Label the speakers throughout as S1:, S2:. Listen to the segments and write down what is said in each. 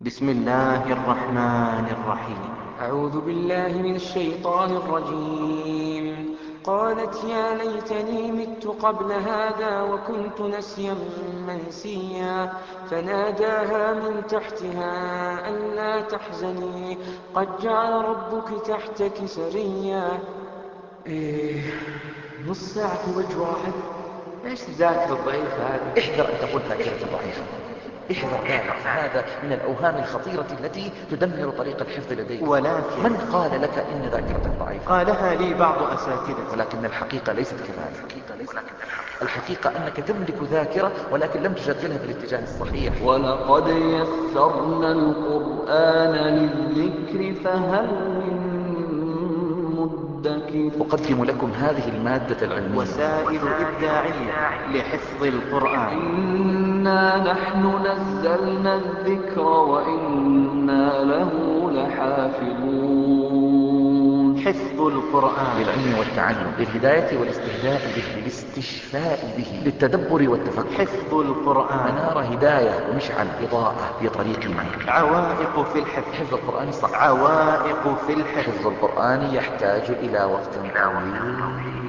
S1: بسم الله الرحمن الرحيم.
S2: أعوذ بالله من الشيطان الرجيم. قالت يا ليتني مت قبل هذا وكنت نسيا منسيا. فناداها من تحتها ألا تحزني. قد جعل ربك تحتك سريا.
S3: إيه نص ساعة وجه واحد. إيش الذاكرة الضعيفة هذه
S4: احذر أن تقول ذاكرة ضعيفة. احذر ذلك فهذا من الأوهام الخطيرة التي تدمر طريق الحفظ لديك؟
S1: ولكن
S4: من قال لك إن ذاكرتك ضعيفة؟
S1: قالها لي بعض أساتذتي
S4: ولكن الحقيقة ليست كذلك. الحقيقة أنك تملك ذاكرة ولكن لم تشغلها في الاتجاه الصحيح.
S5: ولقد يسرنا القرآن للذكر فهل من
S4: أقدم لكم هذه المادة العلمية.
S1: وسائل إبداعية لحفظ القرآن.
S5: إنا نحن نزلنا الذكر وإنا له لحافظون.
S1: حفظ القرآن.
S4: للعلم والتعلم للهداية والاستهداء به للاستشفاء به للتدبر والتفكر.
S1: حفظ القرآن.
S4: منار هداية ومشعل إضاءة في طريق المعرفة
S1: عوائق في الحفظ.
S4: حفظ القرآن صعب
S1: عوائق في الحفظ.
S4: حفظ القرآن يحتاج إلى وقت طويل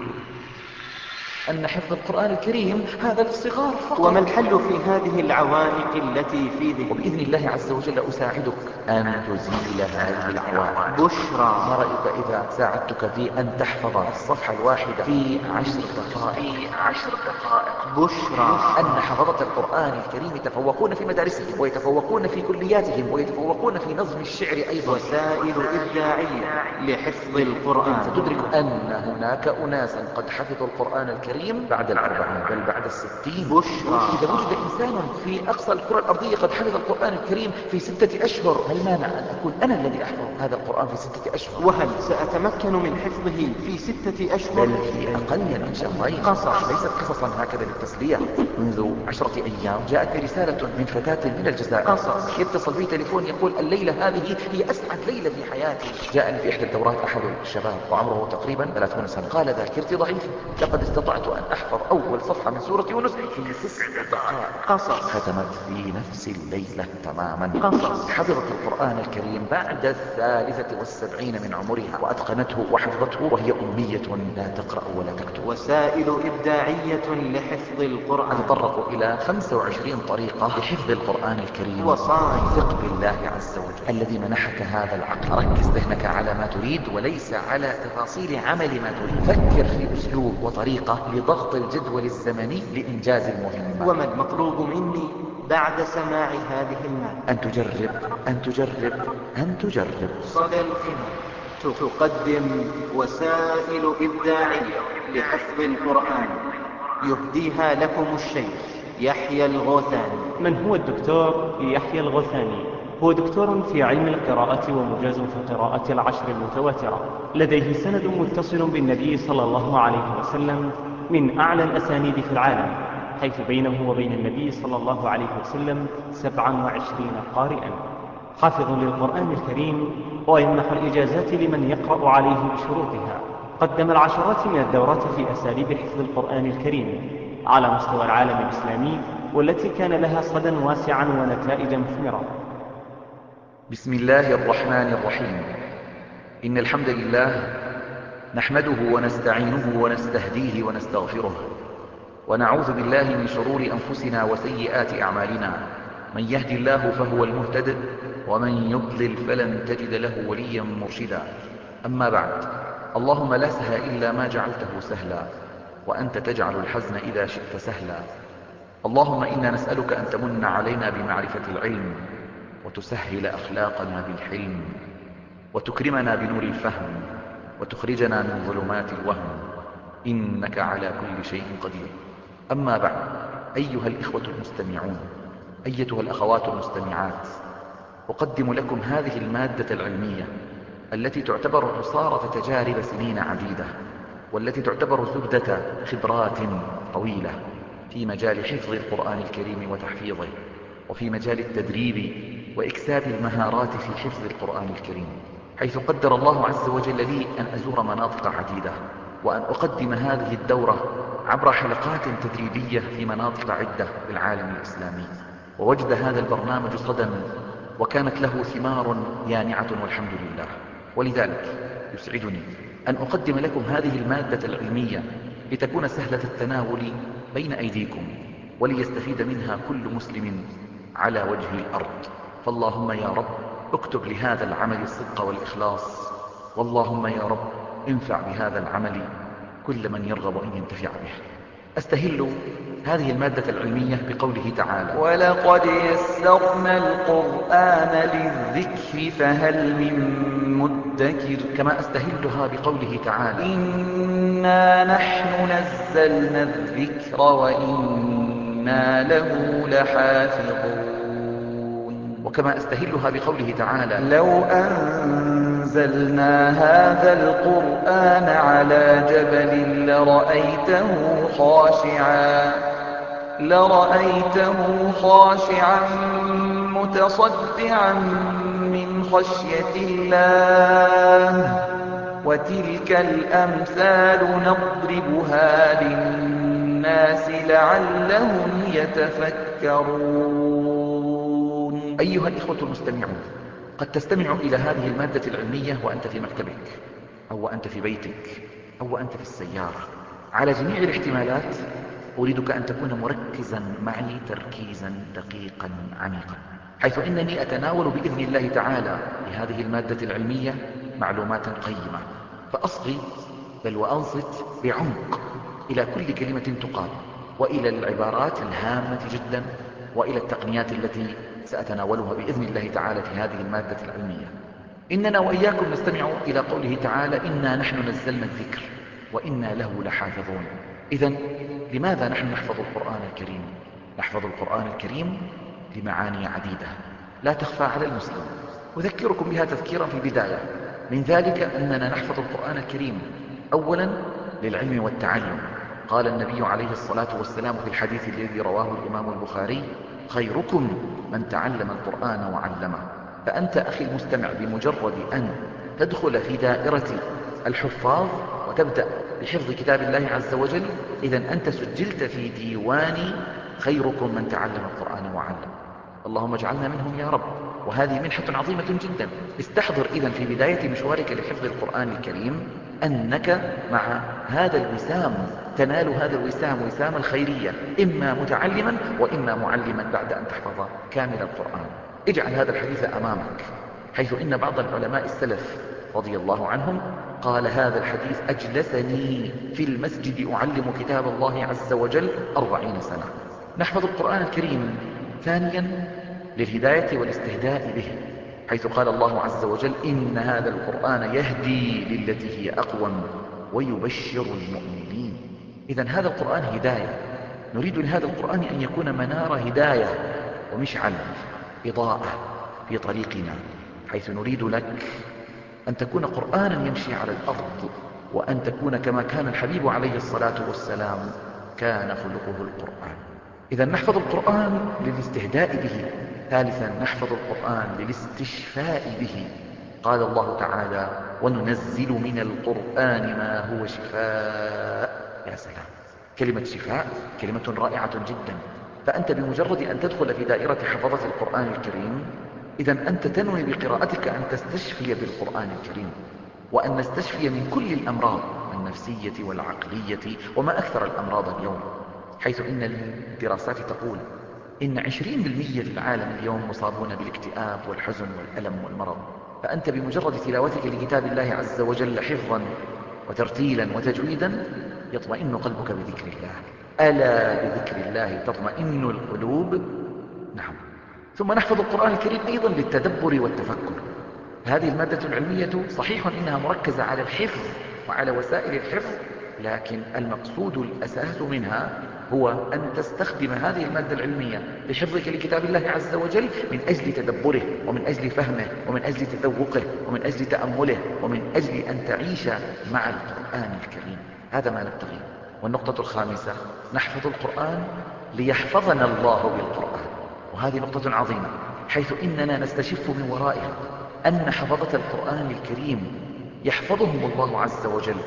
S4: أن حفظ القرآن الكريم هذا للصغار فقط.
S1: وما الحل في هذه العوائق التي في ذهنك؟
S4: وبإذن الله عز وجل أساعدك. أن تزيل هذه العوائق
S1: بشرى.
S4: ما رأيك إذا ساعدتك في أن تحفظ الصفحة الواحدة؟ في عشر دقائق. في عشر دقائق.
S1: بشرى.
S4: أن حفظة القرآن الكريم يتفوقون في مدارسهم ويتفوقون في كلياتهم ويتفوقون في نظم الشعر أيضا.
S1: وسائل إبداعية لحفظ القرآن.
S4: ستدرك أن هناك أناسا قد حفظوا القرآن الكريم بعد الأربعين بل بعد الستين.
S1: بشرى.
S4: إذا وجد إنسان في أقصى الكرة الأرضية قد حفظ القرآن الكريم في ستة أشهر هل مانع أن أكون أنا الذي أحفظ هذا القرآن في ستة أشهر؟
S1: وهل سأتمكن من حفظه في ستة أشهر؟
S4: بل في أقل من شهرين
S1: قصص.
S4: ليست قصصا هكذا للتسلية. منذ عشرة أيام جاءتني رسالة من فتاة من الجزائر.
S1: قصص.
S4: يتصل بي تليفون يقول الليلة هذه هي أسعد ليلة في حياتي. جاءني في إحدى الدورات أحد الشباب وعمره تقريبا 30 سنة. قال ذاكرتي ضعيفة. لقد استطعت أن أحفظ أول صفحة من سورة يونس في تسع دقائق.
S1: قصص.
S4: ختمت في نفس الليلة تماما.
S1: قصص.
S4: حفظت القرآن الكريم بعد الثالثة والسبعين من عمرها وأتقنته وحفظته وهي أمية لا تقرأ ولا تكتب.
S1: وسائل إبداعية لحفظ القرآن.
S4: أتطرق إلى 25 طريقة لحفظ القرآن الكريم.
S1: وصايا.
S4: ثق بالله عز وجل. الذي منحك هذا العقل. ركز ذهنك على ما تريد وليس على تفاصيل عمل ما تريد. فكر في أسلوب وطريقة لضغط الجدول الزمني لإنجاز المهمة.
S1: وما المطلوب مني بعد سماع هذه المادة
S4: أن تجرب أن تجرب أن تجرب.
S1: صدى القمة تقدم وسائل إبداعية لحفظ القرآن. يهديها لكم الشيخ يحيى الغوثاني.
S6: من هو الدكتور يحيى الغثاني هو دكتور في علم القراءة ومجاز في قراءة العشر المتواترة. لديه سند متصل بالنبي صلى الله عليه وسلم من أعلى الأسانيد في العالم حيث بينه وبين النبي صلى الله عليه وسلم سبعا وعشرين قارئا. حافظ للقرآن الكريم ويمنح الإجازات لمن يقرأ عليه بشروطها. قدم العشرات من الدورات في أساليب حفظ القرآن الكريم على مستوى العالم الإسلامي والتي كان لها صدى واسعا ونتائج مثمرة.
S4: بسم الله الرحمن الرحيم. إن الحمد لله نحمده ونستعينه ونستهديه ونستغفره ونعوذ بالله من شرور أنفسنا وسيئات أعمالنا. من يهدي الله فهو المهتد ومن يضلل فلن تجد له وليا مرشدا. أما بعد اللهم لا سهل إلا ما جعلته سهلا وأنت تجعل الحزن إذا شئت سهلا. اللهم إنا نسألك أن تمن علينا بمعرفة العلم وتسهل أخلاقنا بالحلم وتكرمنا بنور الفهم وتخرجنا من ظلمات الوهم. إنك على كل شيء قدير. أما بعد أيها الإخوة المستمعون أيتها الأخوات المستمعات أقدم لكم هذه المادة العلمية التي تعتبر عصارة تجارب سنين عديدة والتي تعتبر زبدة خبرات طويلة في مجال حفظ القرآن الكريم وتحفيظه وفي مجال التدريب وإكساب المهارات في حفظ القرآن الكريم. حيث قدر الله عز وجل لي أن أزور مناطق عديدة وأن أقدم هذه الدورة عبر حلقات تدريبية في مناطق عدة بالعالم الإسلامي. ووجد هذا البرنامج صدى وكانت له ثمار يانعة والحمد لله. ولذلك يسعدني أن أقدم لكم هذه المادة العلمية لتكون سهلة التناول بين أيديكم وليستفيد منها كل مسلم على وجه الأرض. فاللهم يا رب اكتب لهذا العمل الصدق والإخلاص. واللهم يا رب انفع بهذا العمل كل من يرغب أن ينتفع به. أستهل هذه المادة العلمية بقوله تعالى
S5: ولقد يسرنا القرآن للذكر فهل من مدكر؟
S4: كما أستهلها بقوله تعالى
S5: إنا نحن نزلنا الذكر وإنا له لحافظون.
S4: وكما أستهلها بقوله تعالى
S5: لو أنزلنا هذا القرآن على جبل لرأيته خاشعا لرأيته خاشعا متصدعا من خشية الله وتلك الأمثال نضربها للناس لعلهم يتفكرون.
S4: أيها الإخوة المستمعون قد تستمع إلى هذه المادة العلمية وأنت في مكتبك أو وأنت في بيتك أو وأنت في السيارة. على جميع الاحتمالات أريدك أن تكون مركزا معي تركيزا دقيقا عميقا. حيث إنني أتناول بإذن الله تعالى لهذه المادة العلمية معلومات قيمة. فأصغي بل وأنصت بعمق إلى كل كلمة تقال وإلى العبارات الهامة جدا وإلى التقنيات التي سأتناولها بإذن الله تعالى في هذه المادة العلمية. إننا وإياكم نستمع إلى قوله تعالى إنا نحن نزلنا الذكر وإنا له لحافظون. إذا لماذا نحن نحفظ القرآن الكريم؟ نحفظ القرآن الكريم لمعاني عديدة. لا تخفى على المسلم. أذكركم بها تذكيرا في البداية. من ذلك أننا نحفظ القرآن الكريم أولا للعلم والتعلم. قال النبي عليه الصلاة والسلام في الحديث الذي رواه الإمام البخاري خيركم من تعلم القرآن وعلمه. فأنت أخي المستمع بمجرد أن تدخل في دائرة الحفاظ وتبدأ بحفظ كتاب الله عز وجل إذا أنت سجلت في ديوان خيركم من تعلم القرآن وعلم اللهم اجعلنا منهم يا رب. وهذه منحة عظيمة جدا. استحضر إذا في بداية مشوارك لحفظ القرآن الكريم. أنك مع هذا الوسام تنال هذا الوسام وسام الخيرية إما متعلما وإما معلما بعد أن تحفظ كامل القرآن. اجعل هذا الحديث أمامك حيث إن بعض العلماء السلف رضي الله عنهم قال هذا الحديث أجلسني في المسجد أعلم كتاب الله عز وجل أربعين سنة. نحفظ القرآن الكريم ثانيا للهداية والاستهداء به. حيث قال الله عز وجل إن هذا القرآن يهدي للتي هي أقوم ويبشر المؤمنين. إذا هذا القرآن هداية. نريد لهذا القرآن أن يكون منار هداية ومشعل إضاءة في طريقنا. حيث نريد لك أن تكون قرآنا يمشي على الأرض وأن تكون كما كان الحبيب عليه الصلاة والسلام كان خلقه القرآن. إذا نحفظ القرآن للاستهداء به. ثالثا نحفظ القرآن للاستشفاء به. قال الله تعالى وننزل من القرآن ما هو شفاء. يا سلام. كلمة شفاء كلمة رائعة جدا. فأنت بمجرد أن تدخل في دائرة حفظة القرآن الكريم إذا أنت تنوي بقراءتك أن تستشفي بالقرآن الكريم وأن نستشفي من كل الأمراض النفسية والعقلية وما أكثر الأمراض اليوم. حيث إن الدراسات تقول إن عشرين بالمية في العالم اليوم مصابون بالاكتئاب والحزن والألم والمرض فأنت بمجرد تلاوتك لكتاب الله عز وجل حفظا وترتيلا وتجويدا يطمئن قلبك بذكر الله. ألا بذكر الله تطمئن القلوب؟ نعم. ثم نحفظ القرآن الكريم أيضا للتدبر والتفكر. هذه المادة العلمية صحيح إنها مركزة على الحفظ وعلى وسائل الحفظ لكن المقصود الأساس منها هو أن تستخدم هذه المادة العلمية لحفظك لكتاب الله عز وجل من أجل تدبره ومن أجل فهمه ومن أجل تذوقه ومن أجل تأمله ومن أجل أن تعيش مع القرآن الكريم. هذا ما نبتغي. والنقطة الخامسة نحفظ القرآن ليحفظنا الله بالقرآن. وهذه نقطة عظيمة حيث إننا نستشف من ورائها أن حفظة القرآن الكريم يحفظهم الله عز وجل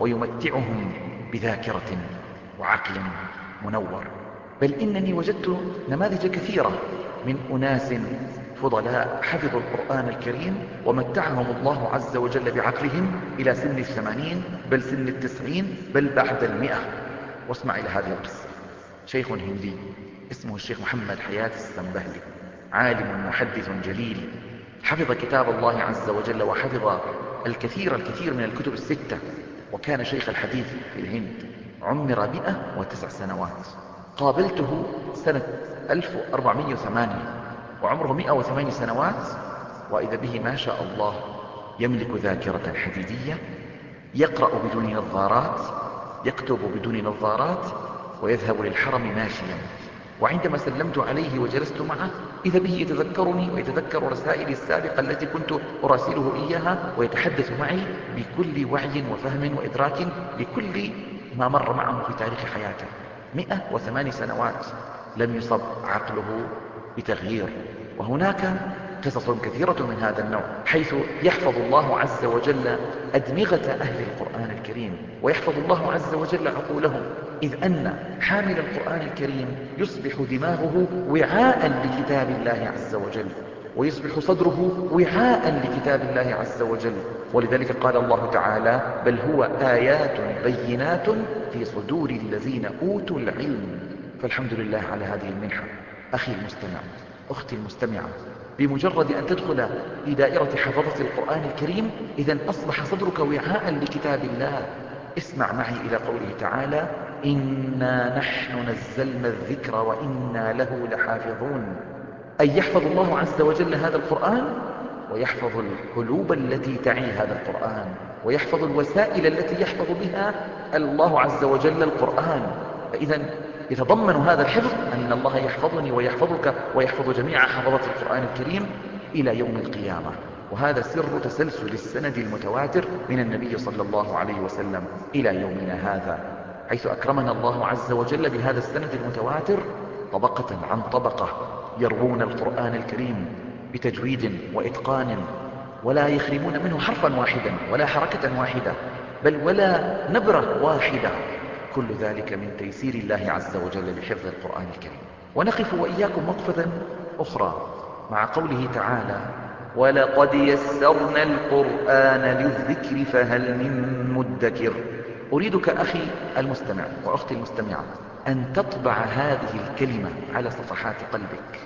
S4: ويمتعهم بذاكرة وعقل. منور. بل إنني وجدت نماذج كثيرة من أناس فضلاء حفظوا القرآن الكريم ومتعهم الله عز وجل بعقلهم إلى سن الثمانين بل سن التسعين بل بعد المئة. واسمع إلى هذه القصة. شيخ هندي اسمه الشيخ محمد حياة السنبهلي عالم محدث جليل حفظ كتاب الله عز وجل وحفظ الكثير الكثير من الكتب الستة وكان شيخ الحديث في الهند. عمر 109 سنوات. قابلته سنة 1408 وعمره 108 سنوات. وإذا به ما شاء الله يملك ذاكرة حديدية يقرأ بدون نظارات يكتب بدون نظارات ويذهب للحرم ماشيا. وعندما سلمت عليه وجلست معه إذا به يتذكرني ويتذكر رسائلي السابقة التي كنت أراسله إياها ويتحدث معي بكل وعي وفهم وإدراك لكل ما مر معه في تاريخ حياته. مئة وثمان سنوات لم يصب عقله بتغيير. وهناك قصص كثيرة من هذا النوع حيث يحفظ الله عز وجل أدمغة أهل القرآن الكريم ويحفظ الله عز وجل عقولهم إذ أن حامل القرآن الكريم يصبح دماغه وعاء لكتاب الله عز وجل. ويصبح صدره وعاء لكتاب الله عز وجل. ولذلك قال الله تعالى بل هو آيات بينات في صدور الذين أوتوا العلم. فالحمد لله على هذه المنحة. أخي المستمع أختي المستمعة بمجرد أن تدخل في دائرة حفظة القرآن الكريم إذا أصبح صدرك وعاء لكتاب الله. اسمع معي إلى قوله تعالى إنا نحن نزلنا الذكر وإنا له لحافظون. أي يحفظ الله عز وجل هذا القرآن ويحفظ القلوب التي تعي هذا القرآن ويحفظ الوسائل التي يحفظ بها الله عز وجل القرآن. فإذا يتضمن هذا الحفظ أن الله يحفظني ويحفظك ويحفظ جميع حفظة القرآن الكريم إلى يوم القيامة. وهذا سر تسلسل السند المتواتر من النبي صلى الله عليه وسلم إلى يومنا هذا. حيث أكرمنا الله عز وجل بهذا السند المتواتر طبقة عن طبقة. يروون القرآن الكريم بتجويد وإتقان ولا يخرمون منه حرفا واحدا ولا حركة واحدة بل ولا نبرة واحدة. كل ذلك من تيسير الله عز وجل لحفظ القرآن الكريم. ونقف وإياكم وقفة أخرى مع قوله تعالى ولقد يسرنا القرآن للذكر فهل من مدكر أريدك أخي المستمع وأختي المستمعة أن تطبع هذه الكلمة على صفحات قلبك.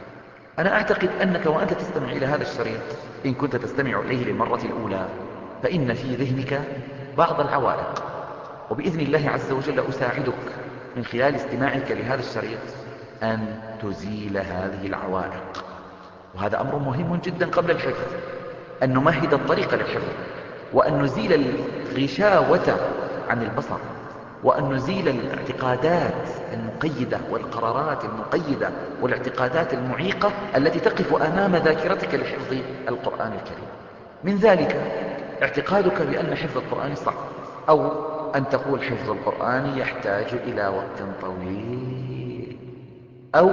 S4: أنا أعتقد أنك وأنت تستمع إلى هذا الشريط إن كنت تستمع إليه للمرة الأولى فإن في ذهنك بعض العوائق. وبإذن الله عز وجل أساعدك من خلال استماعك لهذا الشريط أن تزيل هذه العوائق. وهذا أمر مهم جدا قبل الحفظ أن نمهد الطريق للحفظ وأن نزيل الغشاوة عن البصر. وأن نزيل الاعتقادات المقيدة والقرارات المقيدة والاعتقادات المعيقة التي تقف أمام ذاكرتك لحفظ القرآن الكريم. من ذلك اعتقادك بأن حفظ القرآن صعب أو أن تقول حفظ القرآن يحتاج إلى وقت طويل أو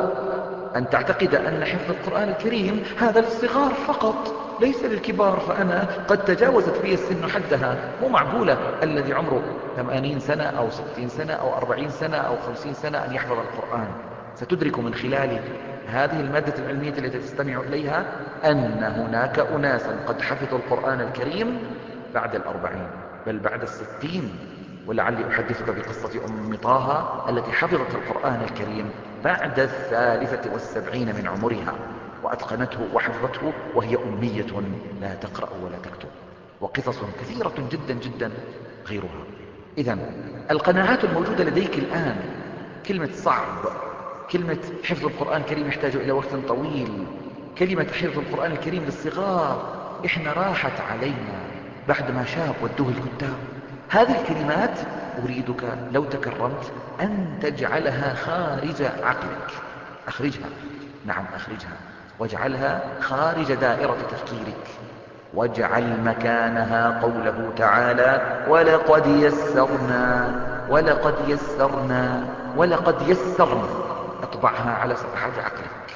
S4: أن تعتقد أن حفظ القرآن الكريم هذا للصغار فقط. ليس للكبار فأنا قد تجاوزت بي السن حدها. مو معقولة الذي عمره 80 سنة أو 60 سنة أو 40 سنة أو 50 سنة أن يحفظ القرآن. ستدرك من خلال هذه المادة العلمية التي تستمع إليها أن هناك أناسا قد حفظوا القرآن الكريم بعد الأربعين بل بعد الستين. ولعلي أحدثك بقصة أم طه التي حفظت القرآن الكريم بعد الثالثة والسبعين من عمرها. وأتقنته وحفظته وهي أمية لا تقرأ ولا تكتب وقصص كثيرة جدا جدا غيرها. إذا القناعات الموجودة لديك الآن كلمة صعب كلمة حفظ القرآن الكريم يحتاج إلى وقت طويل كلمة حفظ القرآن الكريم للصغار إحنا راحت علينا بعد ما شاب ودوه الكتاب. هذه الكلمات أريدك لو تكرمت أن تجعلها خارج عقلك. أخرجها. نعم أخرجها. واجعلها خارج دائرة تفكيرك. واجعل مكانها قوله تعالى ولقد يسرنا ولقد يسرنا ولقد يسرنا. اطبعها على صفحات عقلك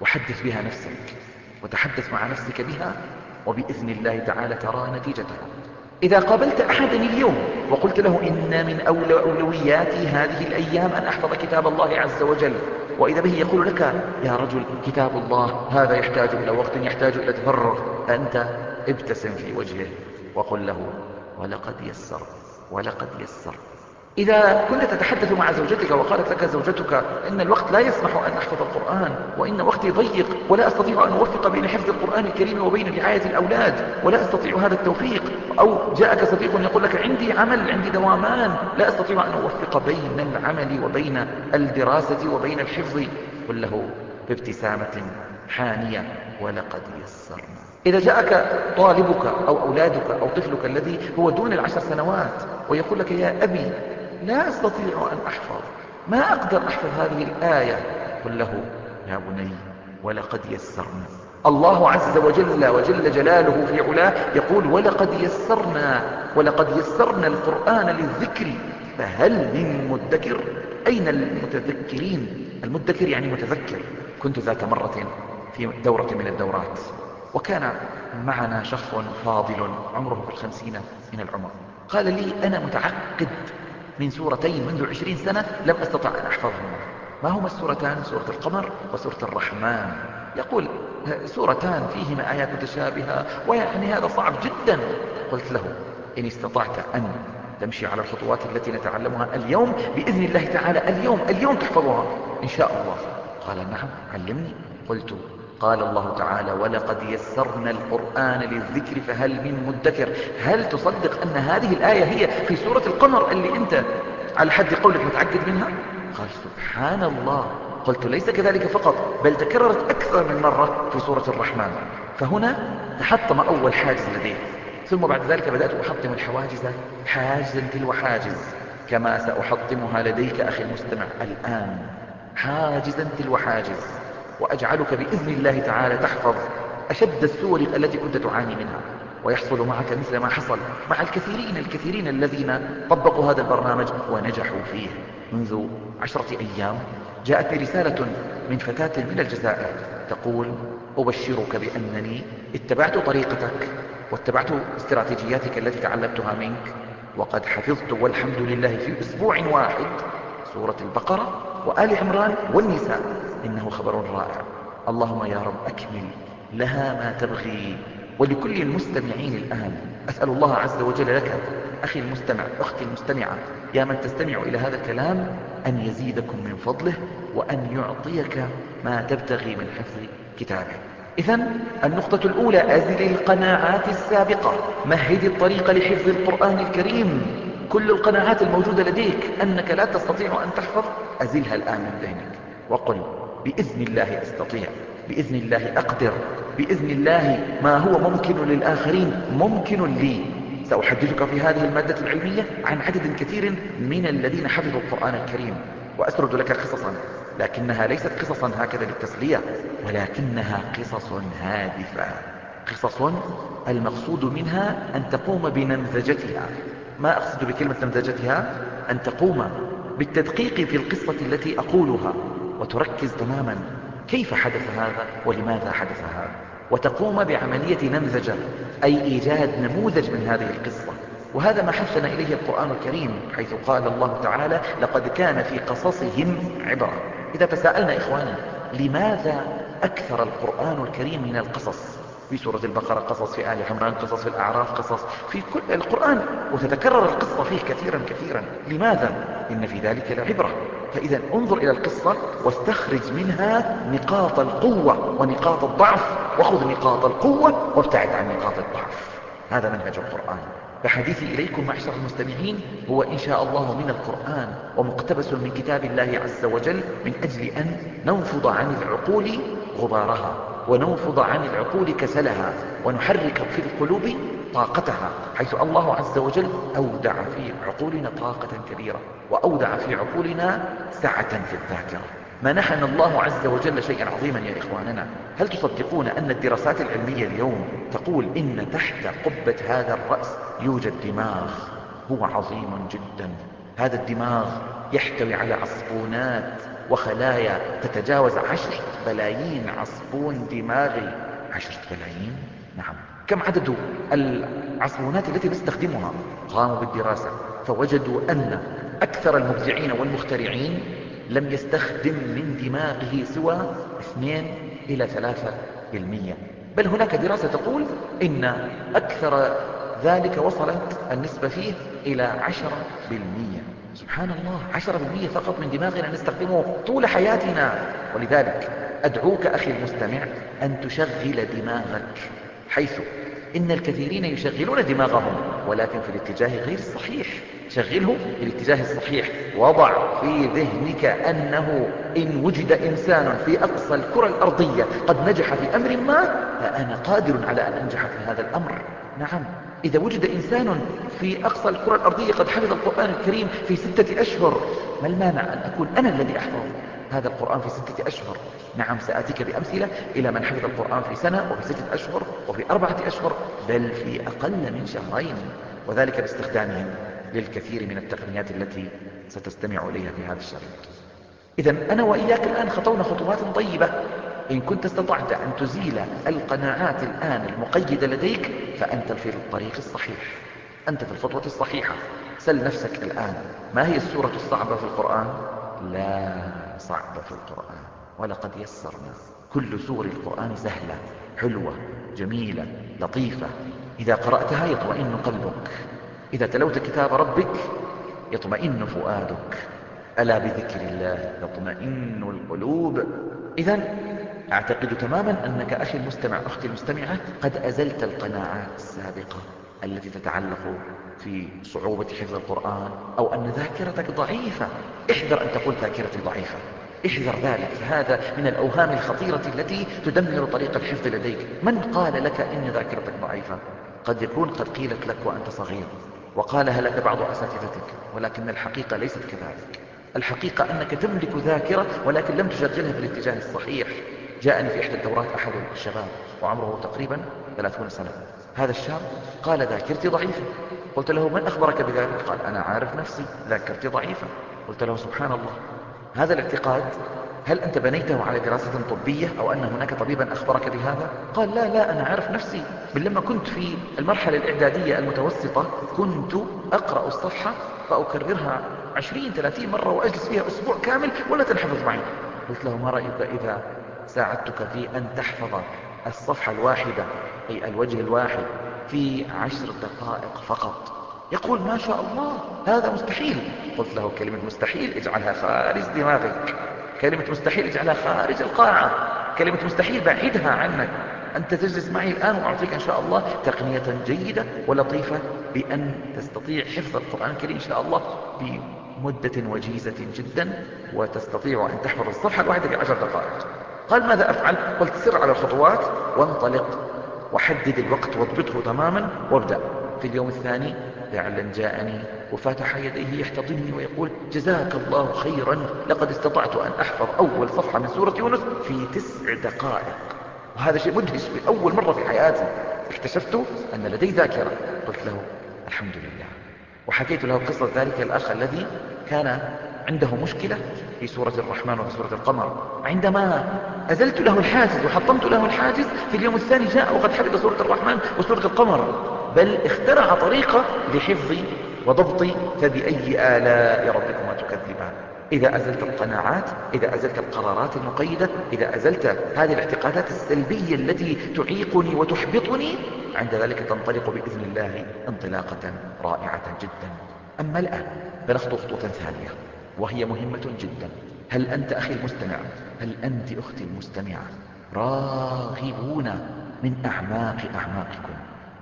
S4: وحدث بها نفسك وتحدث مع نفسك بها وبإذن الله تعالى ترى نتيجتها. إذا قابلت أحدا اليوم وقلت له إن من أولوياتي هذه الأيام أن أحفظ كتاب الله عز وجل وإذا به يقول لك يا رجل كتاب الله هذا يحتاج إلى وقت يحتاج إلى تفرغ. أنت ابتسم في وجهه وقل له ولقد يسر ولقد يسر. إذا كنت تتحدث مع زوجتك وقالت لك زوجتك إن الوقت لا يسمح أن أحفظ القرآن وإن وقتي ضيق ولا أستطيع أن أوفق بين حفظ القرآن الكريم وبين رعاية الأولاد ولا أستطيع هذا التوفيق أو جاءك صديق يقول لك عندي عمل عندي دوامان لا أستطيع أن أوفق بين العمل وبين الدراسة وبين الحفظ. قل له بابتسامة حانية ولقد يسرنا. إذا جاءك طالبك أو أولادك أو طفلك الذي هو دون العشر سنوات ويقول لك يا أبي لا أستطيع أن أحفظ. ما أقدر أحفظ هذه الآية؟ قل له يا بني ولقد يسرنا. الله عز وجل وجل جلاله في علاه يقول ولقد يسرنا ولقد يسرنا القرآن للذكر. فهل من مدكر؟ أين المتذكرين؟ المدكر يعني متذكر. كنت ذات مرة في دورة من الدورات وكان معنا شخص فاضل عمره في الخمسين من العمر. قال لي أنا متعقد من سورتين منذ عشرين سنة لم أستطع أن أحفظهما ما هما السورتان؟ سورة القمر وسورة الرحمن. يقول سورتان فيهما آيات متشابهة ويعني هذا صعب جدا. قلت له إن استطعت أن تمشي على الخطوات التي نتعلمها اليوم بإذن الله تعالى اليوم اليوم تحفظها. إن شاء الله. قال نعم علمني. قلت قال الله تعالى ولقد يسرنا القرآن للذكر فهل من مدكر؟ هل تصدق أن هذه الآية هي في سورة القمر اللي أنت على حد قولك متعقد منها قال سبحان الله. قلت ليس كذلك فقط بل تكررت أكثر من مرة في سورة الرحمن. فهنا تحطم أول حاجز لديه. ثم بعد ذلك بدأت أحطم الحواجز حاجزا تلو حاجز كما سأحطمها لديك أخي المستمع الآن حاجزا تلو حاجز وأجعلك بإذن الله تعالى تحفظ أشد السور التي كنت تعاني منها. ويحصل معك مثل ما حصل مع الكثيرين الكثيرين الذين طبقوا هذا البرنامج ونجحوا فيه. منذ عشرة أيام جاءتني رسالة من فتاة من الجزائر تقول أبشرك بأنني اتبعت طريقتك واتبعت استراتيجياتك التي تعلمتها منك وقد حفظت والحمد لله في أسبوع واحد سورة البقرة وآل عمران والنساء. إنه خبر رائع. اللهم يا رب أكمل لها ما تبغي. ولكل المستمعين الآن أسأل الله عز وجل لك أخي المستمع أختي المستمعة يا من تستمع إلى هذا الكلام أن يزيدكم من فضله وأن يعطيك ما تبتغي من حفظ كتابه. إذا النقطة الأولى أزل القناعات السابقة. مهد الطريق لحفظ القرآن الكريم. كل القناعات الموجودة لديك أنك لا تستطيع أن تحفظ أزلها الآن من ذهنك. وقل بإذن الله أستطيع بإذن الله أقدر بإذن الله ما هو ممكن للآخرين ممكن لي. سأحدثك في هذه المادة العلمية عن عدد كثير من الذين حفظوا القرآن الكريم وأسرد لك قصصا لكنها ليست قصصا هكذا للتسلية ولكنها قصص هادفة. قصص المقصود منها أن تقوم بنمذجتها. ما أقصد بكلمة نمذجتها؟ أن تقوم بالتدقيق في القصة التي أقولها. وتركز تماما. كيف حدث هذا ولماذا حدث هذا؟ وتقوم بعملية نمذجة أي إيجاد نموذج من هذه القصة. وهذا ما حثنا إليه القرآن الكريم حيث قال الله تعالى لقد كان في قصصهم عبرة. إذا تساءلنا إخواني لماذا أكثر القرآن الكريم من القصص؟ في سورة البقرة قصص في آل عمران قصص في الأعراف قصص في كل القرآن. وتتكرر القصة فيه كثيرا كثيرا. لماذا؟ إن في ذلك لعبرة. فإذا انظر إلى القصة واستخرج منها نقاط القوة ونقاط الضعف. وخذ نقاط القوة وابتعد عن نقاط الضعف. هذا منهج القرآن. فحديثي إليكم معشر المستمعين هو إن شاء الله من القرآن ومقتبس من كتاب الله عز وجل من أجل أن ننفض عن العقول غبارها وننفض عن العقول كسلها ونحرك في القلوب طاقتها حيث الله عز وجل أودع في عقولنا طاقة كبيرة وأودع في عقولنا سعة في الذاكرة. منحنا الله عز وجل شيئا عظيما يا إخواننا؟ هل تصدقون أن الدراسات العلمية اليوم تقول إن تحت قبة هذا الرأس يوجد دماغ؟ هو عظيم جدا. هذا الدماغ يحتوي على عصبونات وخلايا تتجاوز عشرة بلايين عصبون دماغي عشرة بلايين؟ نعم. كم عدد العصبونات التي نستخدمها؟ قاموا بالدراسة فوجدوا أن أكثر المبدعين والمخترعين لم يستخدم من دماغه سوى 2 إلى 3% بل هناك دراسة تقول إن أكثر ذلك وصلت النسبة فيه إلى عشرة بالمية. سبحان الله عشرة بالمية فقط من دماغنا نستخدمه طول حياتنا. ولذلك أدعوك أخي المستمع أن تشغل دماغك حيث إن الكثيرين يشغلون دماغهم ولكن في الاتجاه غير الصحيح شغله في الاتجاه الصحيح. وضع في ذهنك أنه إن وجد إنسان في أقصى الكرة الأرضية قد نجح في أمر ما فأنا قادر على أن أنجح في هذا الأمر. نعم إذا وجد إنسان في أقصى الكرة الأرضية قد حفظ القرآن الكريم في ستة أشهر ما المانع أن أكون أنا الذي أحفظ هذا القرآن في ستة أشهر. نعم سآتيك بأمثلة إلى من حفظ القرآن في سنة وفي ستة أشهر وفي أربعة أشهر بل في أقل من شهرين وذلك باستخدامهم للكثير من التقنيات التي ستستمع إليها في هذا الشريط. إذا أنا وإياك الآن خطونا خطوات طيبة. إن كنت استطعت أن تزيل القناعات الآن المقيدة لديك فأنت في الطريق الصحيح. أنت في الخطوة الصحيحة. سل نفسك الآن. ما هي السورة الصعبة في القرآن؟ لا صعبة في القرآن. ولقد يسرنا. كل سور القرآن سهلة حلوة جميلة لطيفة. إذا قرأتها يطمئن قلبك. إذا تلوت كتاب ربك يطمئن فؤادك. ألا بذكر الله تطمئن القلوب؟ إذا أعتقد تماما أنك أخي المستمع أختي المستمعة قد أزلت القناعات السابقة التي تتعلق في صعوبة حفظ القرآن أو أن ذاكرتك ضعيفة. احذر أن تقول ذاكرتي ضعيفة. احذر ذلك فهذا من الأوهام الخطيرة التي تدمر طريق الحفظ لديك. من قال لك إن ذاكرتك ضعيفة؟ قد يكون قد قيلت لك وأنت صغير وقالها لك بعض أساتذتك ولكن الحقيقة ليست كذلك. الحقيقة أنك تملك ذاكرة ولكن لم تشغلها في الاتجاه الصحيح. جاءني في إحدى الدورات أحد الشباب وعمره تقريبا 30 سنة. هذا الشاب قال ذاكرتي ضعيفة. قلت له من أخبرك بذلك؟ قال أنا عارف نفسي ذاكرتي ضعيفة. قلت له سبحان الله. هذا الاعتقاد هل أنت بنيته على دراسة طبية أو أن هناك طبيبا أخبرك بهذا؟ قال لا لا أنا عارف نفسي. من لما كنت في المرحلة الإعدادية المتوسطة كنت أقرأ الصفحة فأكررها عشرين ثلاثين مرة وأجلس فيها أسبوع كامل ولا تنحفظ معي. قلت له ما رأيك إذا ساعدتك في أن تحفظ الصفحة الواحدة أي الوجه الواحد في عشر دقائق فقط؟ يقول ما شاء الله هذا مستحيل. قلت له كلمة مستحيل اجعلها خارج دماغك. كلمة مستحيل اجعلها خارج القاعة. كلمة مستحيل بعيدها عنك. أنت تجلس معي الآن وأعطيك إن شاء الله تقنية جيدة ولطيفة بأن تستطيع حفظ القرآن الكريم إن شاء الله بمدة وجيزة جدا وتستطيع أن تحفظ الصفحة الواحدة في عشر دقائق. قال ماذا أفعل؟ قلت سر على الخطوات وانطلق وحدد الوقت واضبطه تماما وابدأ. في اليوم الثاني لعلا جاءني وفتح يديه يحتضنني ويقول جزاك الله خيرا لقد استطعت أن أحفظ أول صفحة من سورة يونس في تسع دقائق. وهذا شيء مدهش في أول مرة في حياتي. اكتشفت أن لدي ذاكرة. قلت له الحمد لله. وحكيت له قصة ذلك الأخ الذي كان عنده مشكلة في سورة الرحمن وفي سورة القمر. عندما أزلت له الحاجز وحطمت له الحاجز في اليوم الثاني جاء وقد حفظ سورة الرحمن وسورة القمر. بل اخترع طريقة لحفظ وضبط فبأي آلاء ربكما تكذبان. إذا أزلت القناعات إذا أزلت القرارات المقيدة إذا أزلت هذه الاعتقادات السلبية التي تعيقني وتحبطني عند ذلك تنطلق بإذن الله انطلاقة رائعة جدا. أما الآن فنخطو خطوة ثانية وهي مهمة جدا. هل أنت أخي المستمع؟ هل أنت أختي المستمعة؟ راغبون من أعماق أعماقكم.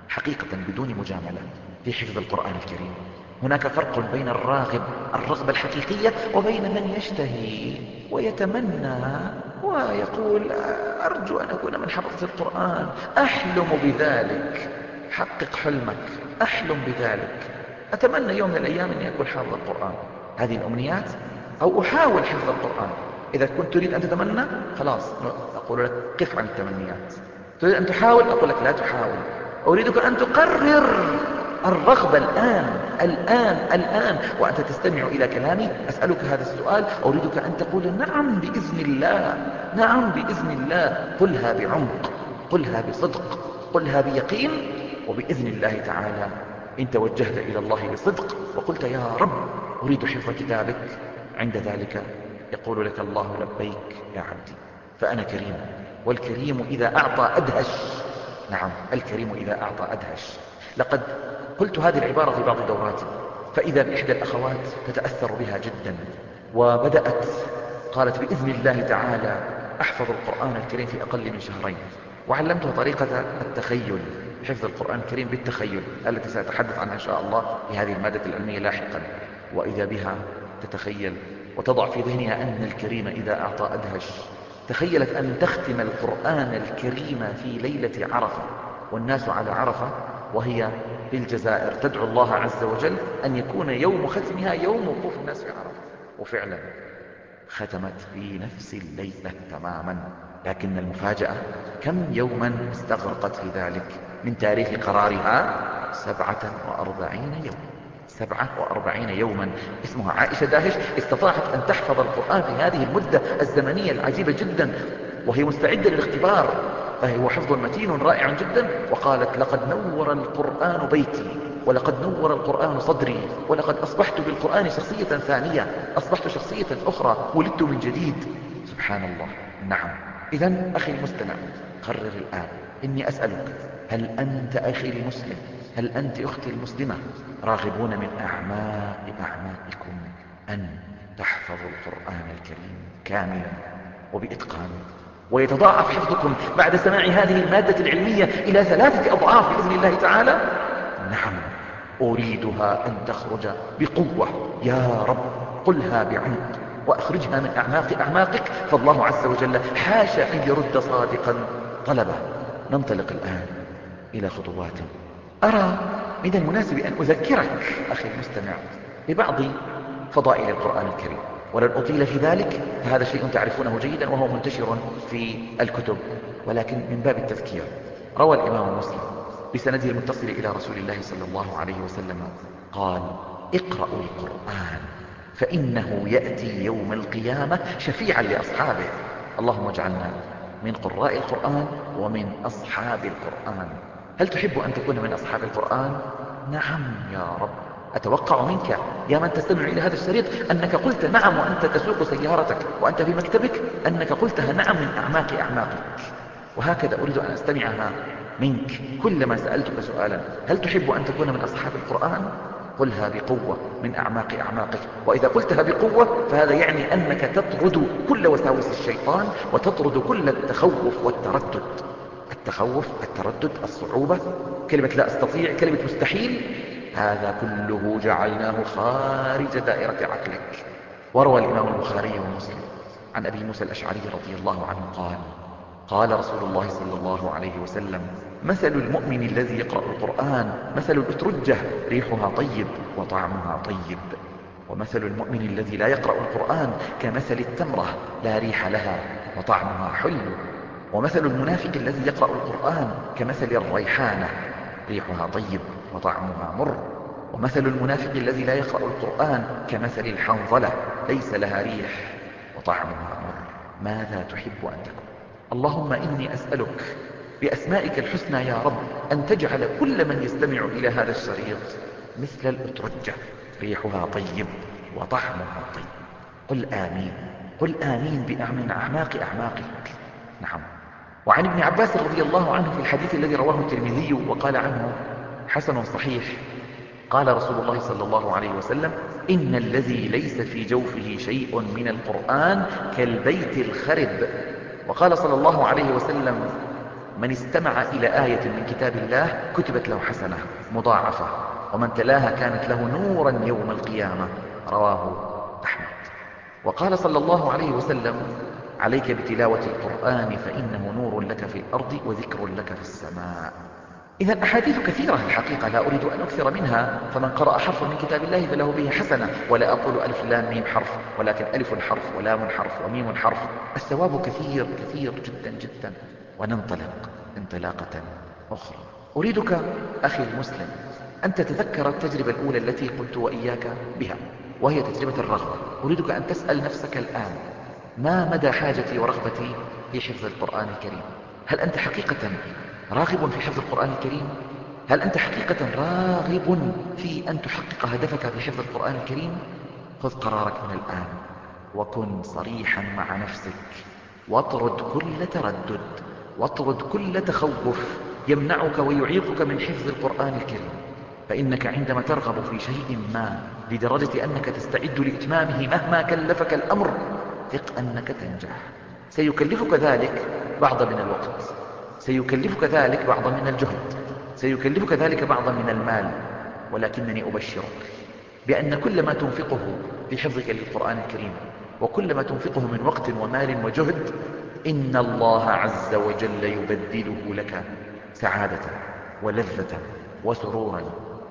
S4: حقيقة بدون مجاملة في حفظ القرآن الكريم. هناك فرق بين الراغب الرغبة الحقيقية وبين من يشتهي ويتمنى ويقول أرجو أن أكون من حفظة القرآن. أحلم بذلك. حقق حلمك. أحلم بذلك. أتمنى يوم من الأيام أن أكون حافظ القرآن. هذه الأمنيات أو أحاول حفظ القرآن. إذا كنت تريد أن تتمنى خلاص أقول لك قف عن التمنيات. تريد أن تحاول أقول لك لا تحاول. أريدك أن تقرر الرغبة الآن الآن الآن. وأنت تستمع إلى كلامي أسألك هذا السؤال. أريدك أن تقول نعم بإذن الله نعم بإذن الله. قلها بعمق قلها بصدق قلها بيقين. وبإذن الله تعالى إن توجهت إلى الله بصدق وقلت يا رب أريد حفظ كتابك. عند ذلك يقول لك الله لبيك يا عبدي فأنا كريم. والكريم إذا أعطى أدهش. نعم الكريم إذا أعطى أدهش. لقد قلت هذه العبارة في بعض دوراتي فإذا بإحدى الأخوات تتأثر بها جدا وبدأت قالت بإذن الله تعالى أحفظ القرآن الكريم في أقل من شهرين. وعلمتها طريقة التخيل حفظ القرآن الكريم بالتخيل التي سأتحدث عنها إن شاء الله في هذه المادة العلمية لاحقا. وإذا بها تتخيل وتضع في ذهنها أن الكريم إذا أعطى أدهش. تخيلت أن تختم القرآن الكريم في ليلة عرفة والناس على عرفة وهي في الجزائر تدعو الله عز وجل أن يكون يوم ختمها يوم وقوف الناس في عرفة. وفعلا ختمت في نفس الليلة تماما. لكن المفاجأة كم يوما استغرقت في ذلك من تاريخ قرارها؟ سبعة وأربعين يوم سبعة وأربعين يوما. اسمها عائشة داهش. استطاعت أن تحفظ القرآن في هذه المدة الزمنية العجيبة جدا وهي مستعدة للاختبار فهو حفظ متين رائع جدا. وقالت لقد نور القرآن بيتي ولقد نور القرآن صدري ولقد أصبحت بالقرآن شخصية ثانية أصبحت شخصية أخرى ولدت من جديد. سبحان الله. نعم. إذا أخي المستمع قرر الآن. إني أسألك هل أنت أخي المسلم؟ هل أنت أختي المسلمة؟ راغبون من أعماق أعماقكم أن تحفظوا القرآن الكريم كاملا وبإتقان. ويتضاعف حفظكم بعد سماع هذه المادة العلمية إلى ثلاثة أضعاف بإذن الله تعالى. نعم أريدها أن تخرج بقوة. يا رب قلها بعمق وأخرجها من أعماق أعماقك. فالله عز وجل حاشا أن يرد صادقا. طلبة ننطلق الآن إلى خطوات أرى من المناسب أن أذكرك أخي المستمع ببعض فضائل القرآن الكريم. ولن أطيل في ذلك فهذا شيء تعرفونه جيدا وهو منتشر في الكتب. ولكن من باب التذكير روى الإمام مسلم بسنده المتصل إلى رسول الله صلى الله عليه وسلم قال اقرأوا القرآن فإنه يأتي يوم القيامة شفيعا لأصحابه. اللهم اجعلنا من قراء القرآن ومن أصحاب القرآن. هل تحب أن تكون من أصحاب القرآن؟ نعم يا رب. أتوقع منك يا من تستمع إلى هذا الشريط أنك قلت نعم وأنت تسوق سيارتك وأنت في مكتبك أنك قلتها نعم من أعماق أعماقك. وهكذا أريد أن أستمعها منك كلما سألتك سؤالا. هل تحب أن تكون من أصحاب القرآن؟ قلها بقوة من أعماق أعماقك. وإذا قلتها بقوة فهذا يعني أنك تطرد كل وساوس الشيطان وتطرد كل التخوف والتردد. التخوف التردد الصعوبة كلمة لا أستطيع كلمة مستحيل هذا كله جعلناه خارج دائرة عقلك. وروى الإمام البخاري ومسلم عن أبي موسى الأشعري رضي الله عنه قال قال رسول الله صلى الله عليه وسلم مثل المؤمن الذي يقرأ القرآن مثل الأترجة ريحها طيب وطعمها طيب. ومثل المؤمن الذي لا يقرأ القرآن كمثل التمرة لا ريح لها وطعمها حلو ومثل المنافق الذي يقرأ القرآن كمثل الريحانة ريحها طيب وطعمها مر. ومثل المنافق الذي لا يقرأ القرآن كمثل الحنظلة ليس لها ريح وطعمها مر. ماذا تحب أن تكون؟ اللهم إني أسألك بأسمائك الحسنى يا رب أن تجعل كل من يستمع إلى هذا الشريط مثل الأترجة ريحها طيب وطعمها طيب. قل آمين قل آمين بأعمن أعماق أعماقك. نعم. وعن ابن عباس رضي الله عنه في الحديث الذي رواه الترمذي وقال عنه حسن صحيح. قال رسول الله صلى الله عليه وسلم إن الذي ليس في جوفه شيء من القرآن كالبيت الخرب. وقال صلى الله عليه وسلم من استمع إلى آية من كتاب الله كتبت له حسنة مضاعفة ومن تلاها كانت له نورا يوم القيامة. رواه أحمد. وقال صلى الله عليه وسلم عليك بتلاوة القرآن فإنه نور لك في الأرض وذكر لك في السماء. إذا أحاديث كثيرة الحقيقة لا أريد أن أكثر منها. فمن قرأ حرفا من كتاب الله فله به حسنة ولا أقول ألف لام ميم حرف ولكن ألف حرف ولام حرف وميم حرف. الثواب كثير كثير جدا جدا. وننطلق انطلاقة أخرى. أريدك أخي المسلم أن تتذكر التجربة الأولى التي قلت وإياك بها وهي تجربة الرغبة. أريدك أن تسأل نفسك الآن ما مدى حاجتي ورغبتي في حفظ القرآن الكريم؟ هل أنت حقيقة راغب في حفظ القرآن الكريم؟ هل أنت حقيقة راغب في أن تحقق هدفك في حفظ القرآن الكريم؟ خذ قرارك من الآن وكن صريحا مع نفسك. واطرد كل تردد واطرد كل تخوف يمنعك ويعيقك من حفظ القرآن الكريم. فإنك عندما ترغب في شيء ما لدرجة أنك تستعد لإتمامه مهما كلفك الأمر ثق أنك تنجح. سيكلفك ذلك بعض من الوقت. سيكلفك ذلك بعض من الجهد. سيكلفك ذلك بعضا من المال. ولكنني أبشرك بأن كل ما تنفقه في حفظك للقرآن الكريم وكل ما تنفقه من وقت ومال وجهد إن الله عز وجل يبدله لك سعادة ولذة وسرورا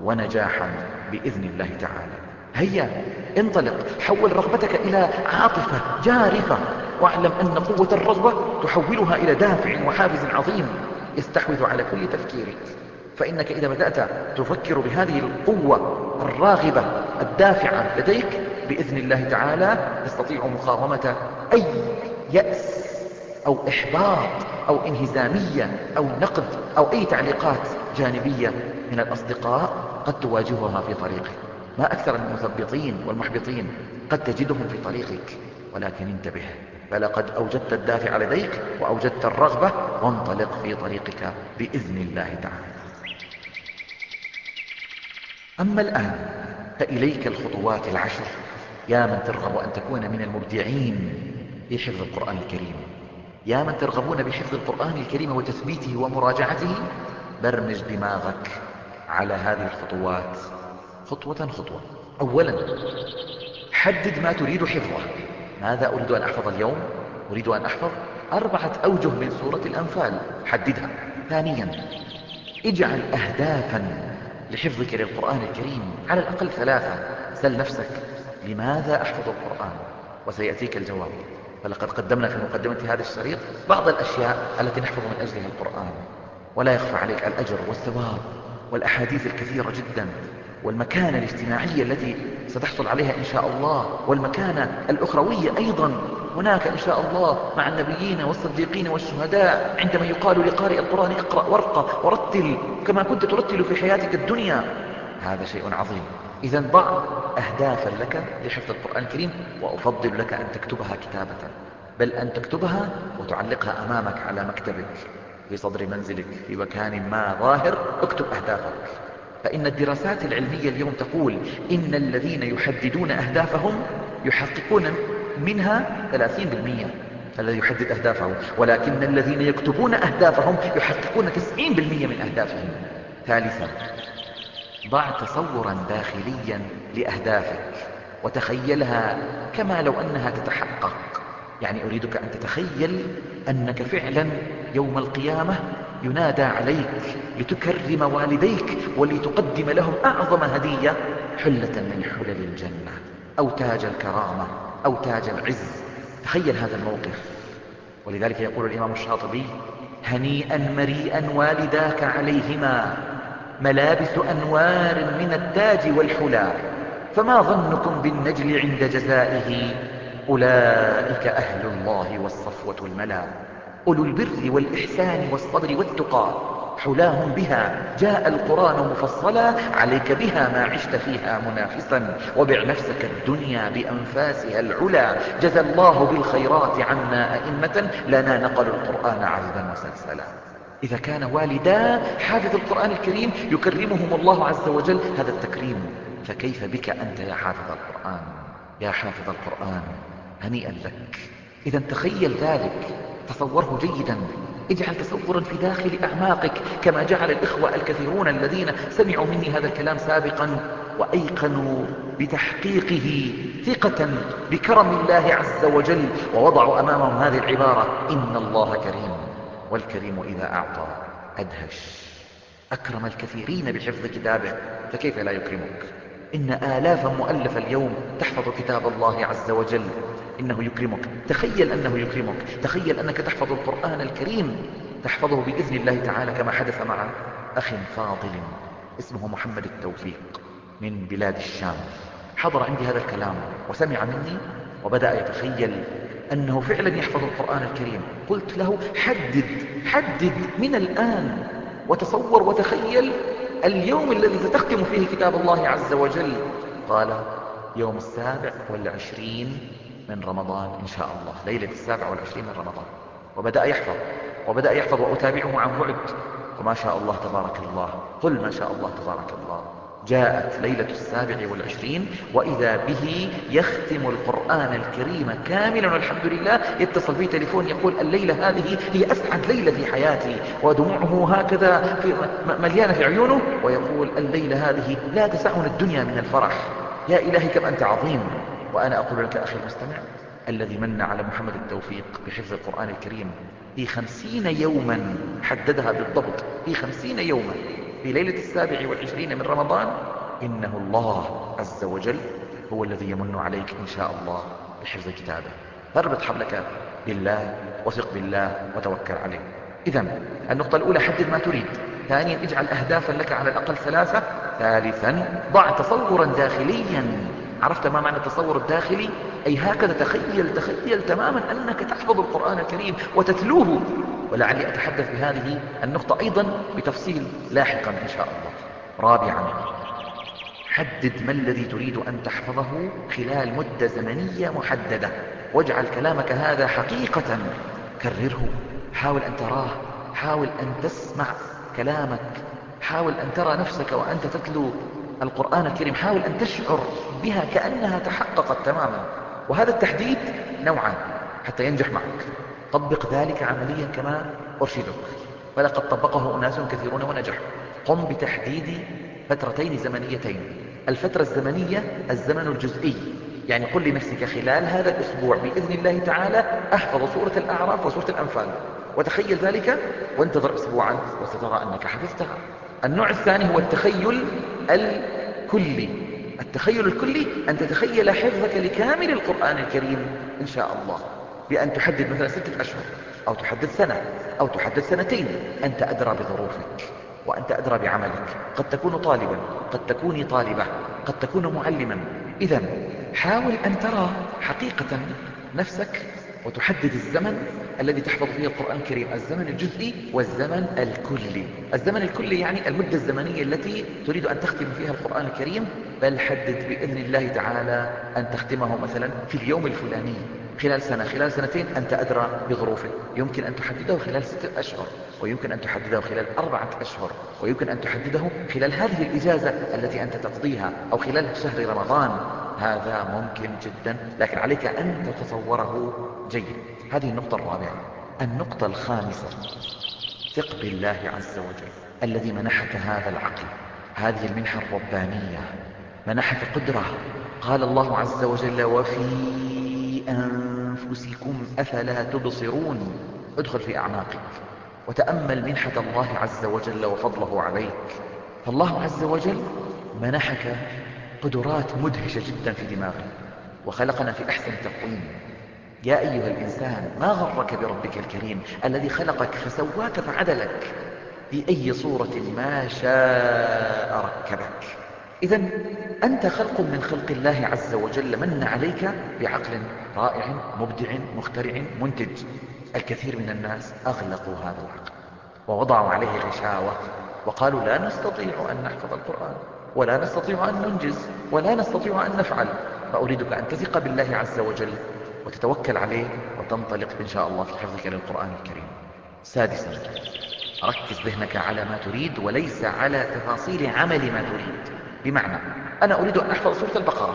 S4: ونجاحا بإذن الله تعالى. هيا انطلق. حول رغبتك إلى عاطفة جارفة. واعلم أن قوة الرغبة تحولها إلى دافع وحافز عظيم. يستحوذ على كل تفكيرك. فإنك إذا بدأت تفكر بهذه القوة الراغبة الدافعة لديك بإذن الله تعالى تستطيع مقاومة أي يأس أو إحباط أو انهزامية أو نقد أو أي تعليقات جانبية من الأصدقاء قد تواجهها في طريقك. ما أكثر المثبطين والمحبطين قد تجدهم في طريقك ولكن انتبه فلقد أوجدت الدافع لديك وأوجدت الرغبة وانطلق في طريقك بإذن الله تعالى. أما الآن فإليك الخطوات العشر. يا من ترغب أن تكون من المبدعين في حفظ القرآن الكريم. يا من ترغبون بحفظ القرآن الكريم وتثبيته ومراجعته برمج دماغك على هذه الخطوات. خطوة خطوة. أولا حدد ما تريد حفظه. ماذا أريد أن أحفظ اليوم؟ أريد أن أحفظ أربعة أوجه من سورة الأنفال. حددها. ثانيا اجعل أهدافا لحفظك للقرآن الكريم. على الأقل ثلاثة. سل نفسك لماذا أحفظ القرآن؟ وسيأتيك الجواب. فلقد قدمنا في مقدمة هذا الشريط بعض الأشياء التي نحفظ من أجلها القرآن. ولا يخفى عليك الأجر والثواب والأحاديث الكثيرة جدا. والمكانة الاجتماعية التي ستحصل عليها إن شاء الله والمكانة الأخروية أيضا. هناك إن شاء الله مع النبيين والصديقين والشهداء عندما يقال لقارئ القرآن اقرأ ورقة ورتل كما كنت ترتل في حياتك الدنيا. هذا شيء عظيم. إذا ضع أهدافا لك لحفظ القرآن الكريم وأفضل لك أن تكتبها كتابة. بل أن تكتبها وتعلقها أمامك على مكتبك في صدر منزلك في مكان ما ظاهر اكتب أهدافك. فإن الدراسات العلمية اليوم تقول إن الذين يحددون أهدافهم يحققون منها 30% الذي يحدد أهدافه ولكن الذين يكتبون أهدافهم يحققون 90% من أهدافهم. ثالثا ضع تصورا داخليا لأهدافك وتخيلها كما لو أنها تتحقق. يعني أريدك أن تتخيل أنك فعلا يوم القيامة ينادى عليك لتكرم والديك ولتقدم لهم أعظم هدية حلة من حلل الجنة أو تاج الكرامة أو تاج العز. تخيل هذا الموقف. ولذلك يقول الإمام الشاطبي هنيئا مريئا والداك عليهما ملابس أنوار من التاج والحلا. فما ظنكم بالنجل عند جزائه؟ أولئك أهل الله والصفوة الملا. أولو البر والإحسان والصبر والتقى. حلاهم بها. جاء القرآن مفصلا. عليك بها ما عشت فيها منافسا. وبع نفسك الدنيا بأنفاسها العلا. جزى الله بالخيرات عنا أئمة. لنا نقلوا القرآن عذبا وسلسلا. إذا كان والدا حافظ القرآن الكريم يكرمهم الله عز وجل. هذا التكريم. فكيف بك أنت يا حافظ القرآن؟ يا حافظ القرآن هنيئا لك. إذا تخيل ذلك. تصوره جيدا. اجعل تصورا في داخل أعماقك كما جعل الإخوة الكثيرون الذين سمعوا مني هذا الكلام سابقا وأيقنوا بتحقيقه ثقة بكرم الله عز وجل ووضعوا أمامهم هذه العبارة إن الله كريم والكريم إذا أعطى أدهش. أكرم الكثيرين بحفظ كتابه فكيف لا يكرمك؟ إن آلافا مؤلفة اليوم تحفظ كتاب الله عز وجل إنه يكرمك. تخيل أنه يكرمك. تخيل أنك تحفظ القرآن الكريم. تحفظه بإذن الله تعالى كما حدث مع أخ فاضل اسمه محمد التوفيق من بلاد الشام. حضر عندي هذا الكلام وسمع مني وبدأ يتخيل أنه فعلا يحفظ القرآن الكريم. قلت له حدد حدد من الآن وتصور وتخيل اليوم الذي ستختم فيه كتاب الله عز وجل. قال يوم السابع والعشرين من رمضان إن شاء الله ليلة السابع والعشرين من رمضان. وبدأ يحفظ وبدأ يحفظ وأتابعه عن بعد. وما شاء الله تبارك الله قل ما شاء الله تبارك الله. جاءت ليلة السابع والعشرين وإذا به يختم القرآن الكريم كاملا والحمد لله. يتصل به تليفون يقول الليلة هذه هي أسعد ليلة في حياتي. ودموعه هكذا في مليانة في عيونه. ويقول الليلة هذه لا تسعنا الدنيا من الفرح. يا إلهي كم أنت عظيم. وأنا أقول لك أخي المستمع الذي من على محمد التوفيق بحفظ القرآن الكريم في خمسين يوما حددها بالضبط في خمسين يوما في ليلة السابع والعشرين من رمضان إنه الله عز وجل هو الذي يمن عليك إن شاء الله بحفظ كتابه. فاربط حبلك بالله وثق بالله وتوكل عليه. إذا النقطة الأولى حدد ما تريد. ثانيا اجعل أهدافا لك على الأقل ثلاثة. ثالثا ضع تصورا داخليا. عرفت ما معنى التصور الداخلي؟ أي هكذا تخيل تخيل تماما أنك تحفظ القرآن الكريم وتتلوه. ولعلي أتحدث بهذه النقطة أيضا بتفصيل لاحقا إن شاء الله. رابعا حدد ما الذي تريد أن تحفظه خلال مدة زمنية محددة. واجعل كلامك هذا حقيقة. كرره. حاول أن تراه. حاول أن تسمع كلامك. حاول أن ترى نفسك وأنت تتلو القرآن الكريم. حاول أن تشعر. بها كأنها تحققت تماما. وهذا التحديد نوعا حتى ينجح معك. طبق ذلك عمليا كما أرشدك. فلقد طبقه أناس كثيرون ونجحوا قم بتحديد فترتين زمنيتين. الفترة الزمنية الزمن الجزئي. يعني قل لنفسك خلال هذا الأسبوع بإذن الله تعالى أحفظ سورة الأعراف وسورة الأنفال. وتخيل ذلك وانتظر أسبوعا وسترى أنك حفظتها. النوع الثاني هو التخيل الكلي. التخيل الكلي أن تتخيل حفظك لكامل القرآن الكريم إن شاء الله. بأن تحدد مثلا ستة أشهر أو تحدد سنة أو تحدد سنتين أنت أدرى بظروفك وأنت أدرى بعملك. قد تكون طالبا قد تكوني طالبة قد تكون معلما. إذا حاول أن ترى حقيقة نفسك وتحدد الزمن الذي تحفظ فيه القرآن الكريم الزمن الجزئي والزمن الكلي. الزمن الكلي يعني المدة الزمنية التي تريد أن تختم فيها القرآن الكريم بل حدد بإذن الله تعالى أن تختمه مثلا في اليوم الفلاني خلال سنة خلال سنتين أنت أدرى بظروفه يمكن أن تحدده خلال ستة أشهر ويمكن أن تحدده خلال أربعة أشهر ويمكن أن تحدده خلال هذه الإجازة التي أنت تقضيها أو خلال شهر رمضان. هذا ممكن جدا لكن عليك أن تتصوره جيد هذه النقطة الرابعة النقطة الخامسة. ثق بالله عز وجل الذي منحك هذا العقل هذه المنحة الربانية. منحك قدرة. قال الله عز وجل وفي أنفسكم أفلا تبصرون؟ ادخل في أعماقك. وتأمل منحة الله عز وجل وفضله عليك. فالله عز وجل منحك قدرات مدهشة جدا في دماغك. وخلقنا في أحسن تقويم. يا أيها الإنسان ما غرك بربك الكريم الذي خلقك فسواك فعدلك؟ في أي صورة ما شاء ركبك. إذا أنت خلق من خلق الله عز وجل من عليك؟ بعقل رائع مبدع مخترع منتج. الكثير من الناس أغلقوا هذا العقل ووضعوا عليه غشاوة وقالوا لا نستطيع أن نحفظ القرآن ولا نستطيع أن ننجز ولا نستطيع أن نفعل. فأريدك أن تثق بالله عز وجل وتتوكل عليه وتنطلق إن شاء الله في حفظك للقرآن الكريم. سادسا ركز ذهنك على ما تريد وليس على تفاصيل عمل ما تريد. بمعنى أنا أريد أن أحفظ سورة البقرة.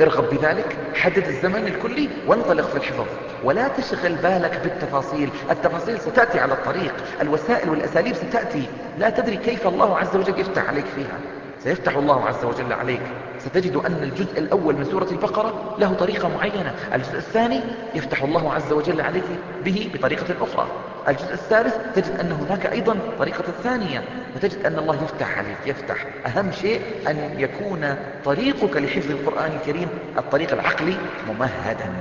S4: ارغب بذلك حدد الزمن الكلي وانطلق في الحفظ. ولا تشغل بالك بالتفاصيل. التفاصيل ستأتي على الطريق. الوسائل والأساليب ستأتي. لا تدري كيف الله عز وجل يفتح عليك فيها. سيفتح الله عز وجل عليك. ستجد أن الجزء الأول من سورة البقرة له طريقة معينة. الجزء الثاني يفتح الله عز وجل عليك به بطريقة أخرى. الجزء الثالث تجد أن هناك أيضا طريقة ثانية وتجد أن الله يفتح عليك يفتح. أهم شيء أن يكون طريقك لحفظ القرآن الكريم الطريق العقلي ممهدا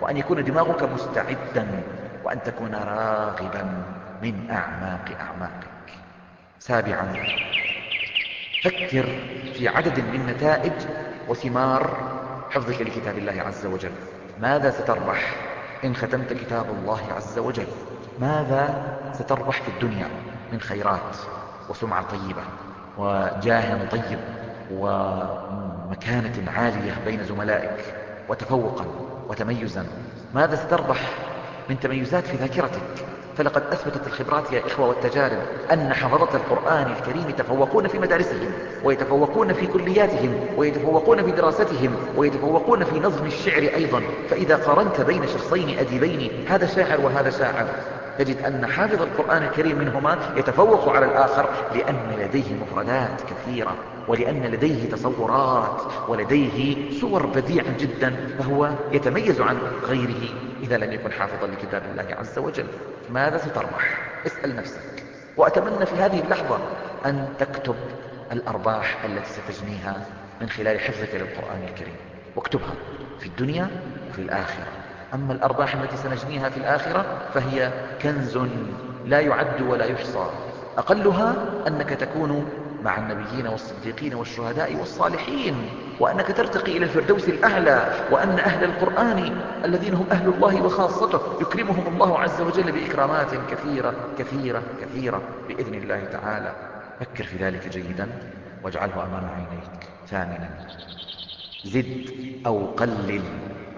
S4: وأن يكون دماغك مستعدا وأن تكون راغبا من أعماق أعماقك. سابعا. فكر في عدد من نتائج وثمار حفظك لكتاب الله عز وجل. ماذا ستربح إن ختمت كتاب الله عز وجل؟ ماذا ستربح في الدنيا من خيرات وسمعة طيبة وجاه طيب ومكانة عالية بين زملائك وتفوقا وتميزا؟ ماذا ستربح من تميزات في ذاكرتك فلقد أثبتت الخبرات يا إخوة والتجارب أن حفظة القرآن الكريم يتفوقون في مدارسهم ويتفوقون في كلياتهم ويتفوقون في دراستهم ويتفوقون في نظم الشعر أيضا. فإذا قارنت بين شخصين أديبين هذا شاعر وهذا شاعر. تجد أن حافظ القرآن الكريم منهما يتفوق على الآخر لأن لديه مفردات كثيرة ولأن لديه تصورات ولديه صور بديعة جدا فهو يتميز عن غيره. إذا لم يكن حافظا لكتاب الله عز وجل ماذا ستربح اسأل نفسك. وأتمنى في هذه اللحظة أن تكتب الأرباح التي ستجنيها من خلال حفظك للقرآن الكريم. واكتبها في الدنيا وفي الآخرة. أما الأرباح التي سنجنيها في الآخرة فهي كنز لا يعد ولا يحصى. أقلها أنك تكون مع النبيين والصديقين والشهداء والصالحين وأنك ترتقي إلى الفردوس الأعلى وأن أهل القرآن الذين هم أهل الله وخاصته يكرمهم الله عز وجل بإكرامات كثيرة كثيرة كثيرة بإذن الله تعالى. فكر في ذلك جيدا واجعله أمام عينيك. ثامنا زد أو قلل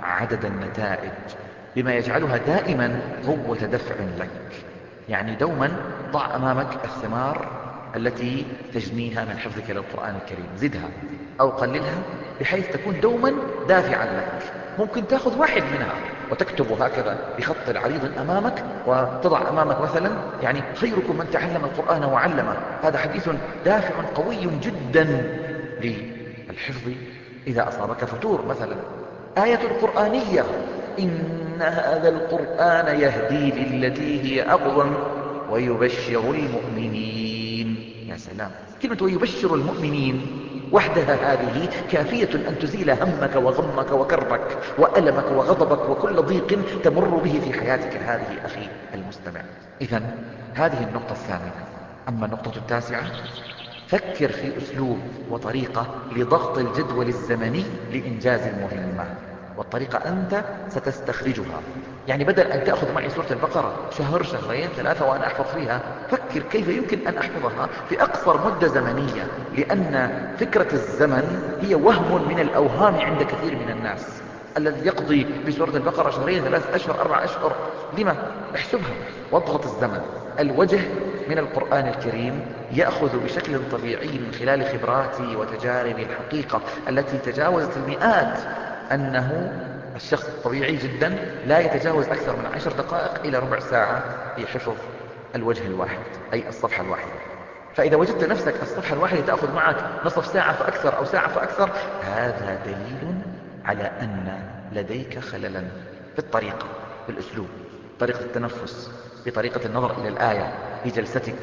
S4: عدد النتائج بما يجعلها دائما قوة دفع لك. يعني دوما ضع أمامك الثمار التي تجنيها من حفظك للقرآن الكريم. زدها أو قللها بحيث تكون دوما دافعا لك. ممكن تأخذ واحد منها وتكتب هكذا بخط عريض أمامك وتضع أمامك مثلا. يعني خيركم من تعلم القرآن وعلمه. هذا حديث دافع قوي جدا للحفظ. إذا أصابك فتور مثلا. آية القرآنية. إن هذا القرآن يهدي للتي هي أقوم ويبشر المؤمنين. يا سلام. كلمة ويبشر المؤمنين وحدها هذه كافية أن تزيل همك وغمك وكربك وألمك وغضبك وكل ضيق تمر به في حياتك هذه أخي المستمع. إذا هذه النقطة الثامنة أما النقطة التاسعة فكر في أسلوب وطريقة لضغط الجدول الزمني لإنجاز المهمة. والطريقة أنت ستستخرجها. يعني بدل أن تأخذ معي سورة البقرة شهر شهرين ثلاثة وأنا أحفظ فيها فكر كيف يمكن أن أحفظها في أقصر مدة زمنية لأن فكرة الزمن هي وهم من الأوهام عند كثير من الناس. الذي يقضي بسورة البقرة شهرين ثلاث أشهر أربع أشهر لما؟ احسبها. واضغط الزمن. الوجه من القرآن الكريم يأخذ بشكل طبيعي من خلال خبراتي وتجاربي الحقيقة التي تجاوزت المئات أنه الشخص الطبيعي جدا لا يتجاوز أكثر من عشر دقائق إلى ربع ساعة في حفظ الوجه الواحد أي الصفحة الواحدة. فإذا وجدت نفسك الصفحة الواحدة تأخذ معك نصف ساعة فأكثر أو ساعة فأكثر هذا دليل على أن لديك خللا في الطريقة في الأسلوب طريقة التنفس في طريقة النظر إلى الآية في جلستك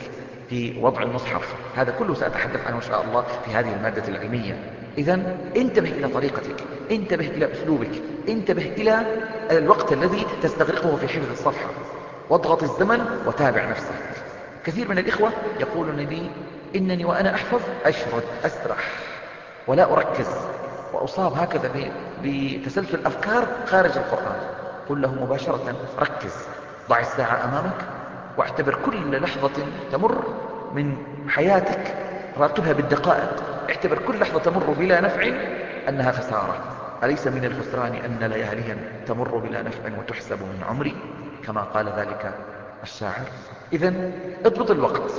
S4: في وضع المصحف. هذا كله سأتحدث عنه إن شاء الله في هذه المادة العلمية. إذا انتبه إلى طريقتك انتبه إلى أسلوبك انتبه إلى الوقت الذي تستغرقه في حفظ الصفحة. واضغط الزمن وتابع نفسك. كثير من الإخوة يقولون لي إنني وأنا أحفظ أشرد أسرح ولا أركز وأصاب هكذا بتسلسل أفكار خارج القرآن. قل له مباشرة ركز ضع الساعة أمامك واعتبر كل لحظة تمر من حياتك راتبها بالدقائق. اعتبر كل لحظة تمر بلا نفع أنها خسارة. أليس من الخسران أن لياليا تمر بلا نفع وتحسب من عمري؟ كما قال ذلك الشاعر. إذا اضبط الوقت.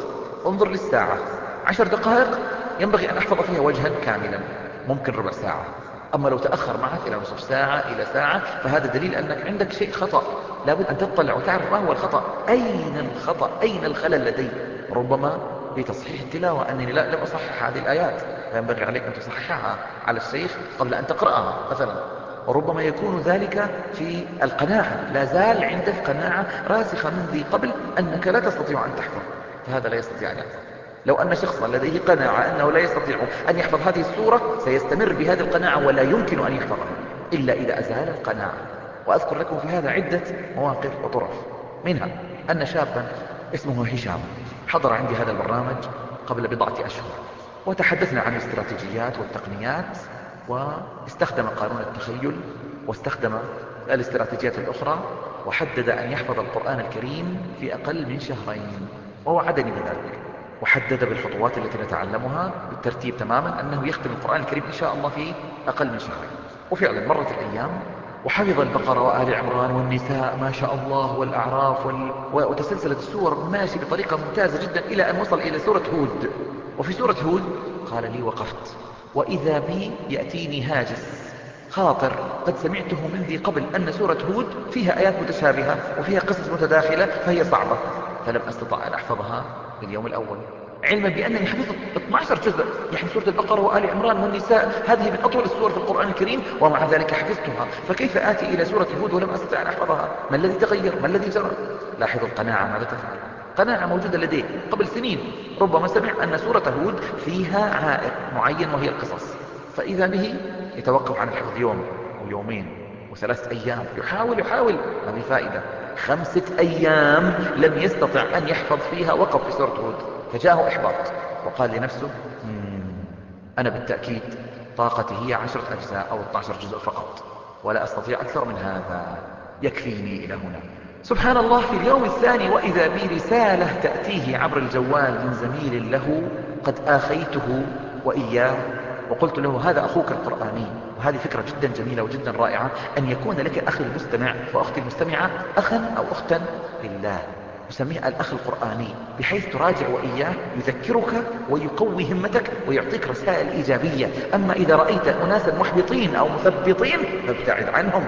S4: انظر للساعة. عشر دقائق. ينبغي أن أحفظ فيها وجها كاملا. ممكن ربع ساعة. أما لو تأخر معك إلى نصف ساعة إلى ساعة فهذا دليل أنك عندك شيء خطأ. لابد أن تطلع وتعرف ما هو الخطأ. أين الخطأ؟ أين الخلل لدي؟ ربما في تصحيح التلاوة. أنني لا لم أصحح هذه الآيات. فينبغي عليك أن تصححها على الشيخ قبل أن تقرأها مثلا. وربما يكون ذلك في القناعة. لا زال عندك قناعة راسخة من ذي قبل أنك لا تستطيع أن تحفظ. فهذا لا يستطيع أن يحفظ. لو أن شخصا لديه قناعة أنه لا يستطيع أن يحفظ هذه السورة سيستمر بهذه القناعة ولا يمكن أن يحفظها إلا إذا أزال القناعة. وأذكر لكم في هذا عدة مواقف وطرف منها أن شابا اسمه هشام حضر عندي هذا البرنامج قبل بضعة أشهر. وتحدثنا عن الاستراتيجيات والتقنيات واستخدم قانون التخيل واستخدم الاستراتيجيات الأخرى وحدد أن يحفظ القرآن الكريم في أقل من شهرين ووعدني بذلك. وحدد بالخطوات التي نتعلمها بالترتيب تماما أنه يختم القرآن الكريم إن شاء الله في أقل من شهرين. وفعلا مرت الأيام وحفظ البقرة وآل عمران والنساء ما شاء الله والأعراف وال... وتسلسلت السور ماشي بطريقة ممتازة جدا إلى أن وصل إلى سورة هود. وفي سورة هود قال لي وقفت. وإذا بي يأتيني هاجس. خاطر قد سمعته من ذي قبل أن سورة هود فيها آيات متشابهة وفيها قصص متداخلة فهي صعبة. فلم أستطع أن أحفظها في اليوم الأول. علما بأنني حفظت 12 جزء يعني سورة البقرة وآل عمران والنساء. هذه من أطول السور في القرآن الكريم ومع ذلك حفظتها. فكيف آتي إلى سورة هود ولم أستطع أن أحفظها؟ ما الذي تغير؟ ما الذي جرى؟ لاحظوا القناعة ماذا تفعل. قناعة موجودة لديه قبل سنين ربما سمع أن سورة هود فيها عائق معين وهي القصص. فإذا به يتوقف عن الحفظ يوم أو يومين وثلاثة أيام. يحاول يحاول. ما في فائدة. خمسة أيام لم يستطع أن يحفظ فيها وقف في سورة هود. فجاءه إحباط وقال لنفسه أنا بالتأكيد طاقتي هي عشرة أجزاء أو 12 جزء فقط ولا أستطيع أكثر من هذا. يكفيني إلى هنا. سبحان الله في اليوم الثاني وإذا بي رسالة تأتيه عبر الجوال من زميل له قد آخيته وإياه وقلت له هذا أخوك القرآني. وهذه فكرة جدا جميلة وجدا رائعة أن يكون لك أخي المستمع وأختي المستمعة أخا أو أختا لله. نسميه الأخ القرآني بحيث تراجع وإياه يذكرك ويقوي همتك ويعطيك رسائل إيجابية. أما إذا رأيت أناسا محبطين أو مثبطين فابتعد عنهم.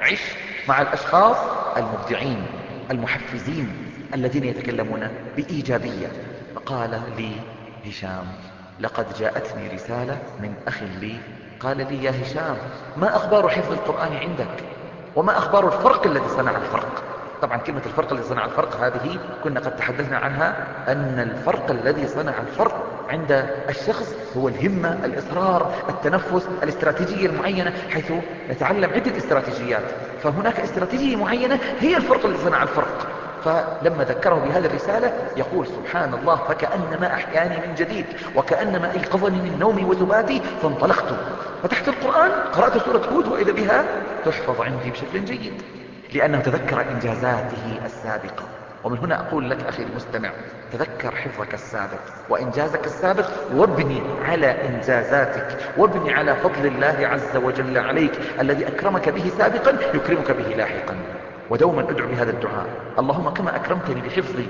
S4: عش. مع الأشخاص المبدعين المحفزين الذين يتكلمون بإيجابية. فقال لي هشام لقد جاءتني رسالة من أخ لي. قال لي يا هشام ما أخبار حفظ القرآن عندك؟ وما أخبار الفرق الذي صنع الفرق؟ طبعا كلمة الفرق الذي صنع الفرق هذه كنا قد تحدثنا عنها أن الفرق الذي صنع الفرق عند الشخص هو الهمة الإصرار التنفس الاستراتيجية المعينة حيث نتعلم عدة استراتيجيات. فهناك استراتيجية معينة هي الفرق الذي صنع الفرق. فلما ذكره بهذه الرسالة يقول سبحان الله فكأنما أحياني من جديد وكأنما أيقظني من نومي وذباتي فانطلقت. فتحت القرآن قرأت سورة هود وإذا بها تحفظ عندي بشكل جيد لأنه تذكر إنجازاته السابقة. ومن هنا أقول لك أخي المستمع تذكر حفظك السابق وإنجازك السابق وابني على إنجازاتك وابني على فضل الله عز وجل عليك الذي أكرمك به سابقا يكرمك به لاحقا. ودوما أدعو بهذا الدعاء. اللهم كما أكرمتني بحفظ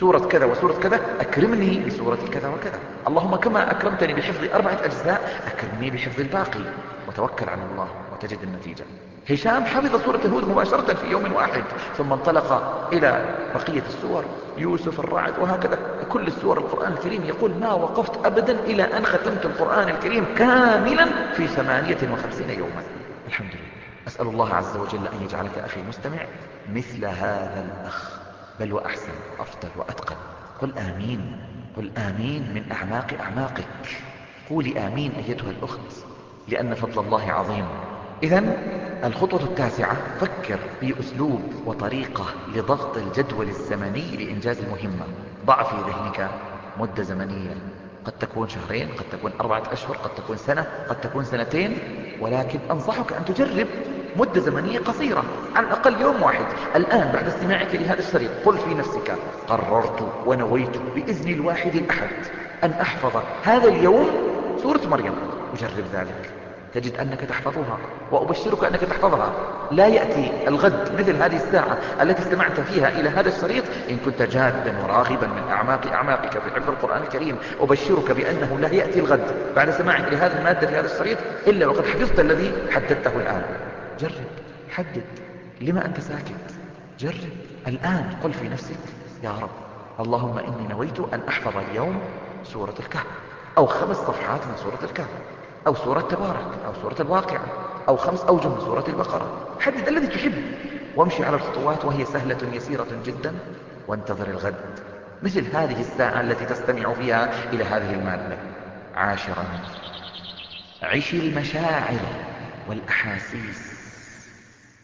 S4: سورة كذا وسورة كذا أكرمني بسورة كذا وكذا. اللهم كما أكرمتني بحفظ أربعة أجزاء أكرمني بحفظ الباقي. وتوكل على الله وتجد النتيجة. هشام حفظ سورة هود مباشرة في يوم واحد ثم انطلق إلى بقية السور يوسف الرعد وهكذا. كل السور القرآن الكريم يقول ما وقفت أبدا إلى أن ختمت القرآن الكريم كاملا في ثمانية وخمسين يوما. الحمد لله. أسأل الله عز وجل أن يجعلك أخي المستمع مثل هذا الأخ بل وأحسن وأفضل وأتقن. قل آمين قل آمين من أعماق أعماقك. قولي آمين أيتها الأخت لأن فضل الله عظيم. إذا الخطوة التاسعة فكر في أسلوب وطريقة لضغط الجدول الزمني لإنجاز المهمة. ضع في ذهنك مدة زمنية. قد تكون شهرين قد تكون أربعة أشهر قد تكون سنة قد تكون سنتين ولكن أنصحك أن تجرب مدة زمنية قصيرة على الأقل يوم واحد. الآن بعد استماعك لهذا الشريط قل في نفسك قررت ونويت بإذن الواحد الأحد أن أحفظ هذا اليوم سورة مريم. وجرب ذلك. تجد أنك تحفظها وأبشرك أنك تحفظها. لا يأتي الغد مثل هذه الساعة التي استمعت فيها إلى هذا الشريط. إن كنت جادا وراغبا من أعماق أعماقك في حفظ القرآن الكريم أبشرك بأنه لا يأتي الغد بعد سماعك لهذه المادة في هذا الشريط إلا وقد حفظت الذي حددته الآن. جرب حدد لما أنت ساكت. جرب الآن. قل في نفسك يا رب اللهم إني نويت أن أحفظ اليوم سورة الكهف أو خمس صفحات من سورة الكهف. أو سورة تبارك أو سورة الواقعة أو خمس أوجه من سورة البقرة. حدد الذي تحب. وامشي على الخطوات وهي سهلة يسيرة جدا. وانتظر الغد. مثل هذه الساعة التي تستمع فيها إلى هذه المادة. عاشرا. عش المشاعر والأحاسيس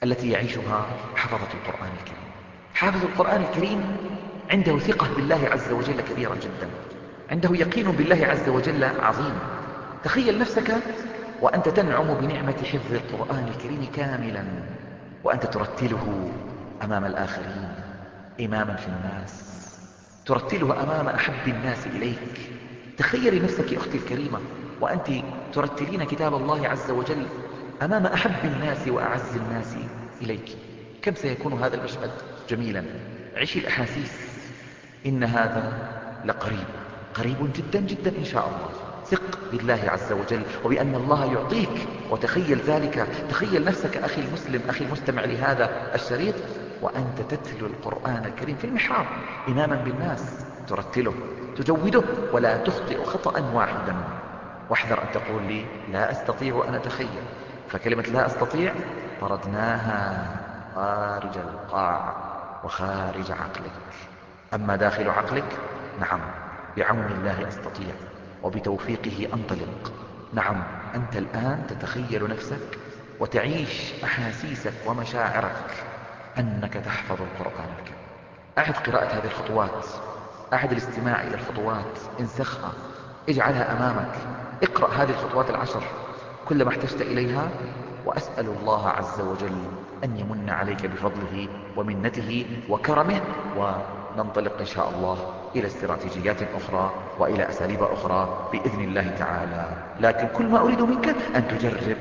S4: التي يعيشها حفظة القرآن الكريم. حافظ القرآن الكريم عنده ثقة بالله عز وجل كبيرة جدا. عنده يقين بالله عز وجل عظيم. تخيل نفسك وأنت تنعم بنعمة حفظ القرآن الكريم كاملا وأنت ترتله أمام الآخرين إماما في الناس ترتله أمام أحب الناس إليك. تخيلي نفسك أختي الكريمة وأنت ترتلين كتاب الله عز وجل أمام أحب الناس وأعز الناس إليك. كم سيكون هذا المشهد جميلا؟ عيش الأحاسيس إن هذا لقريب قريب جدا جدا إن شاء الله. ثق بالله عز وجل وبأن الله يعطيك وتخيل ذلك. تخيل نفسك أخي المسلم أخي المستمع لهذا الشريط وأنت تتلو القرآن الكريم في المحراب إماما بالناس ترتله تجوده ولا تخطئ خطأ واحدا. واحذر أن تقول لي لا أستطيع أن أتخيل. فكلمة لا أستطيع طردناها خارج القاع وخارج عقلك. أما داخل عقلك؟ نعم بعون الله أستطيع. وبتوفيقه أنطلق. نعم أنت الآن تتخيل نفسك وتعيش أحاسيسك ومشاعرك أنك تحفظ القرآن الكريم. أعد قراءة هذه الخطوات أعد الاستماع إلى الخطوات انسخها اجعلها أمامك. اقرأ هذه الخطوات العشر كلما احتجت إليها وأسأل الله عز وجل أن يمن عليك بفضله ومنته وكرمه وننطلق إن شاء الله إلى استراتيجيات أخرى وإلى أساليب أخرى بإذن الله تعالى. لكن كل ما أريد منك أن تجرب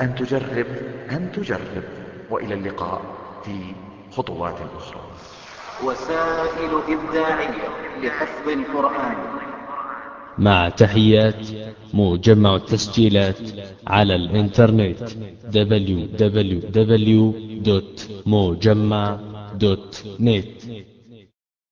S4: أن تجرب أن تجرب. وإلى اللقاء في خطوات أخرى.
S1: وسائل إبداعية لحفظ القرآن.
S7: مع تحيات مجمع التسجيلات على الإنترنت www.مجمع.net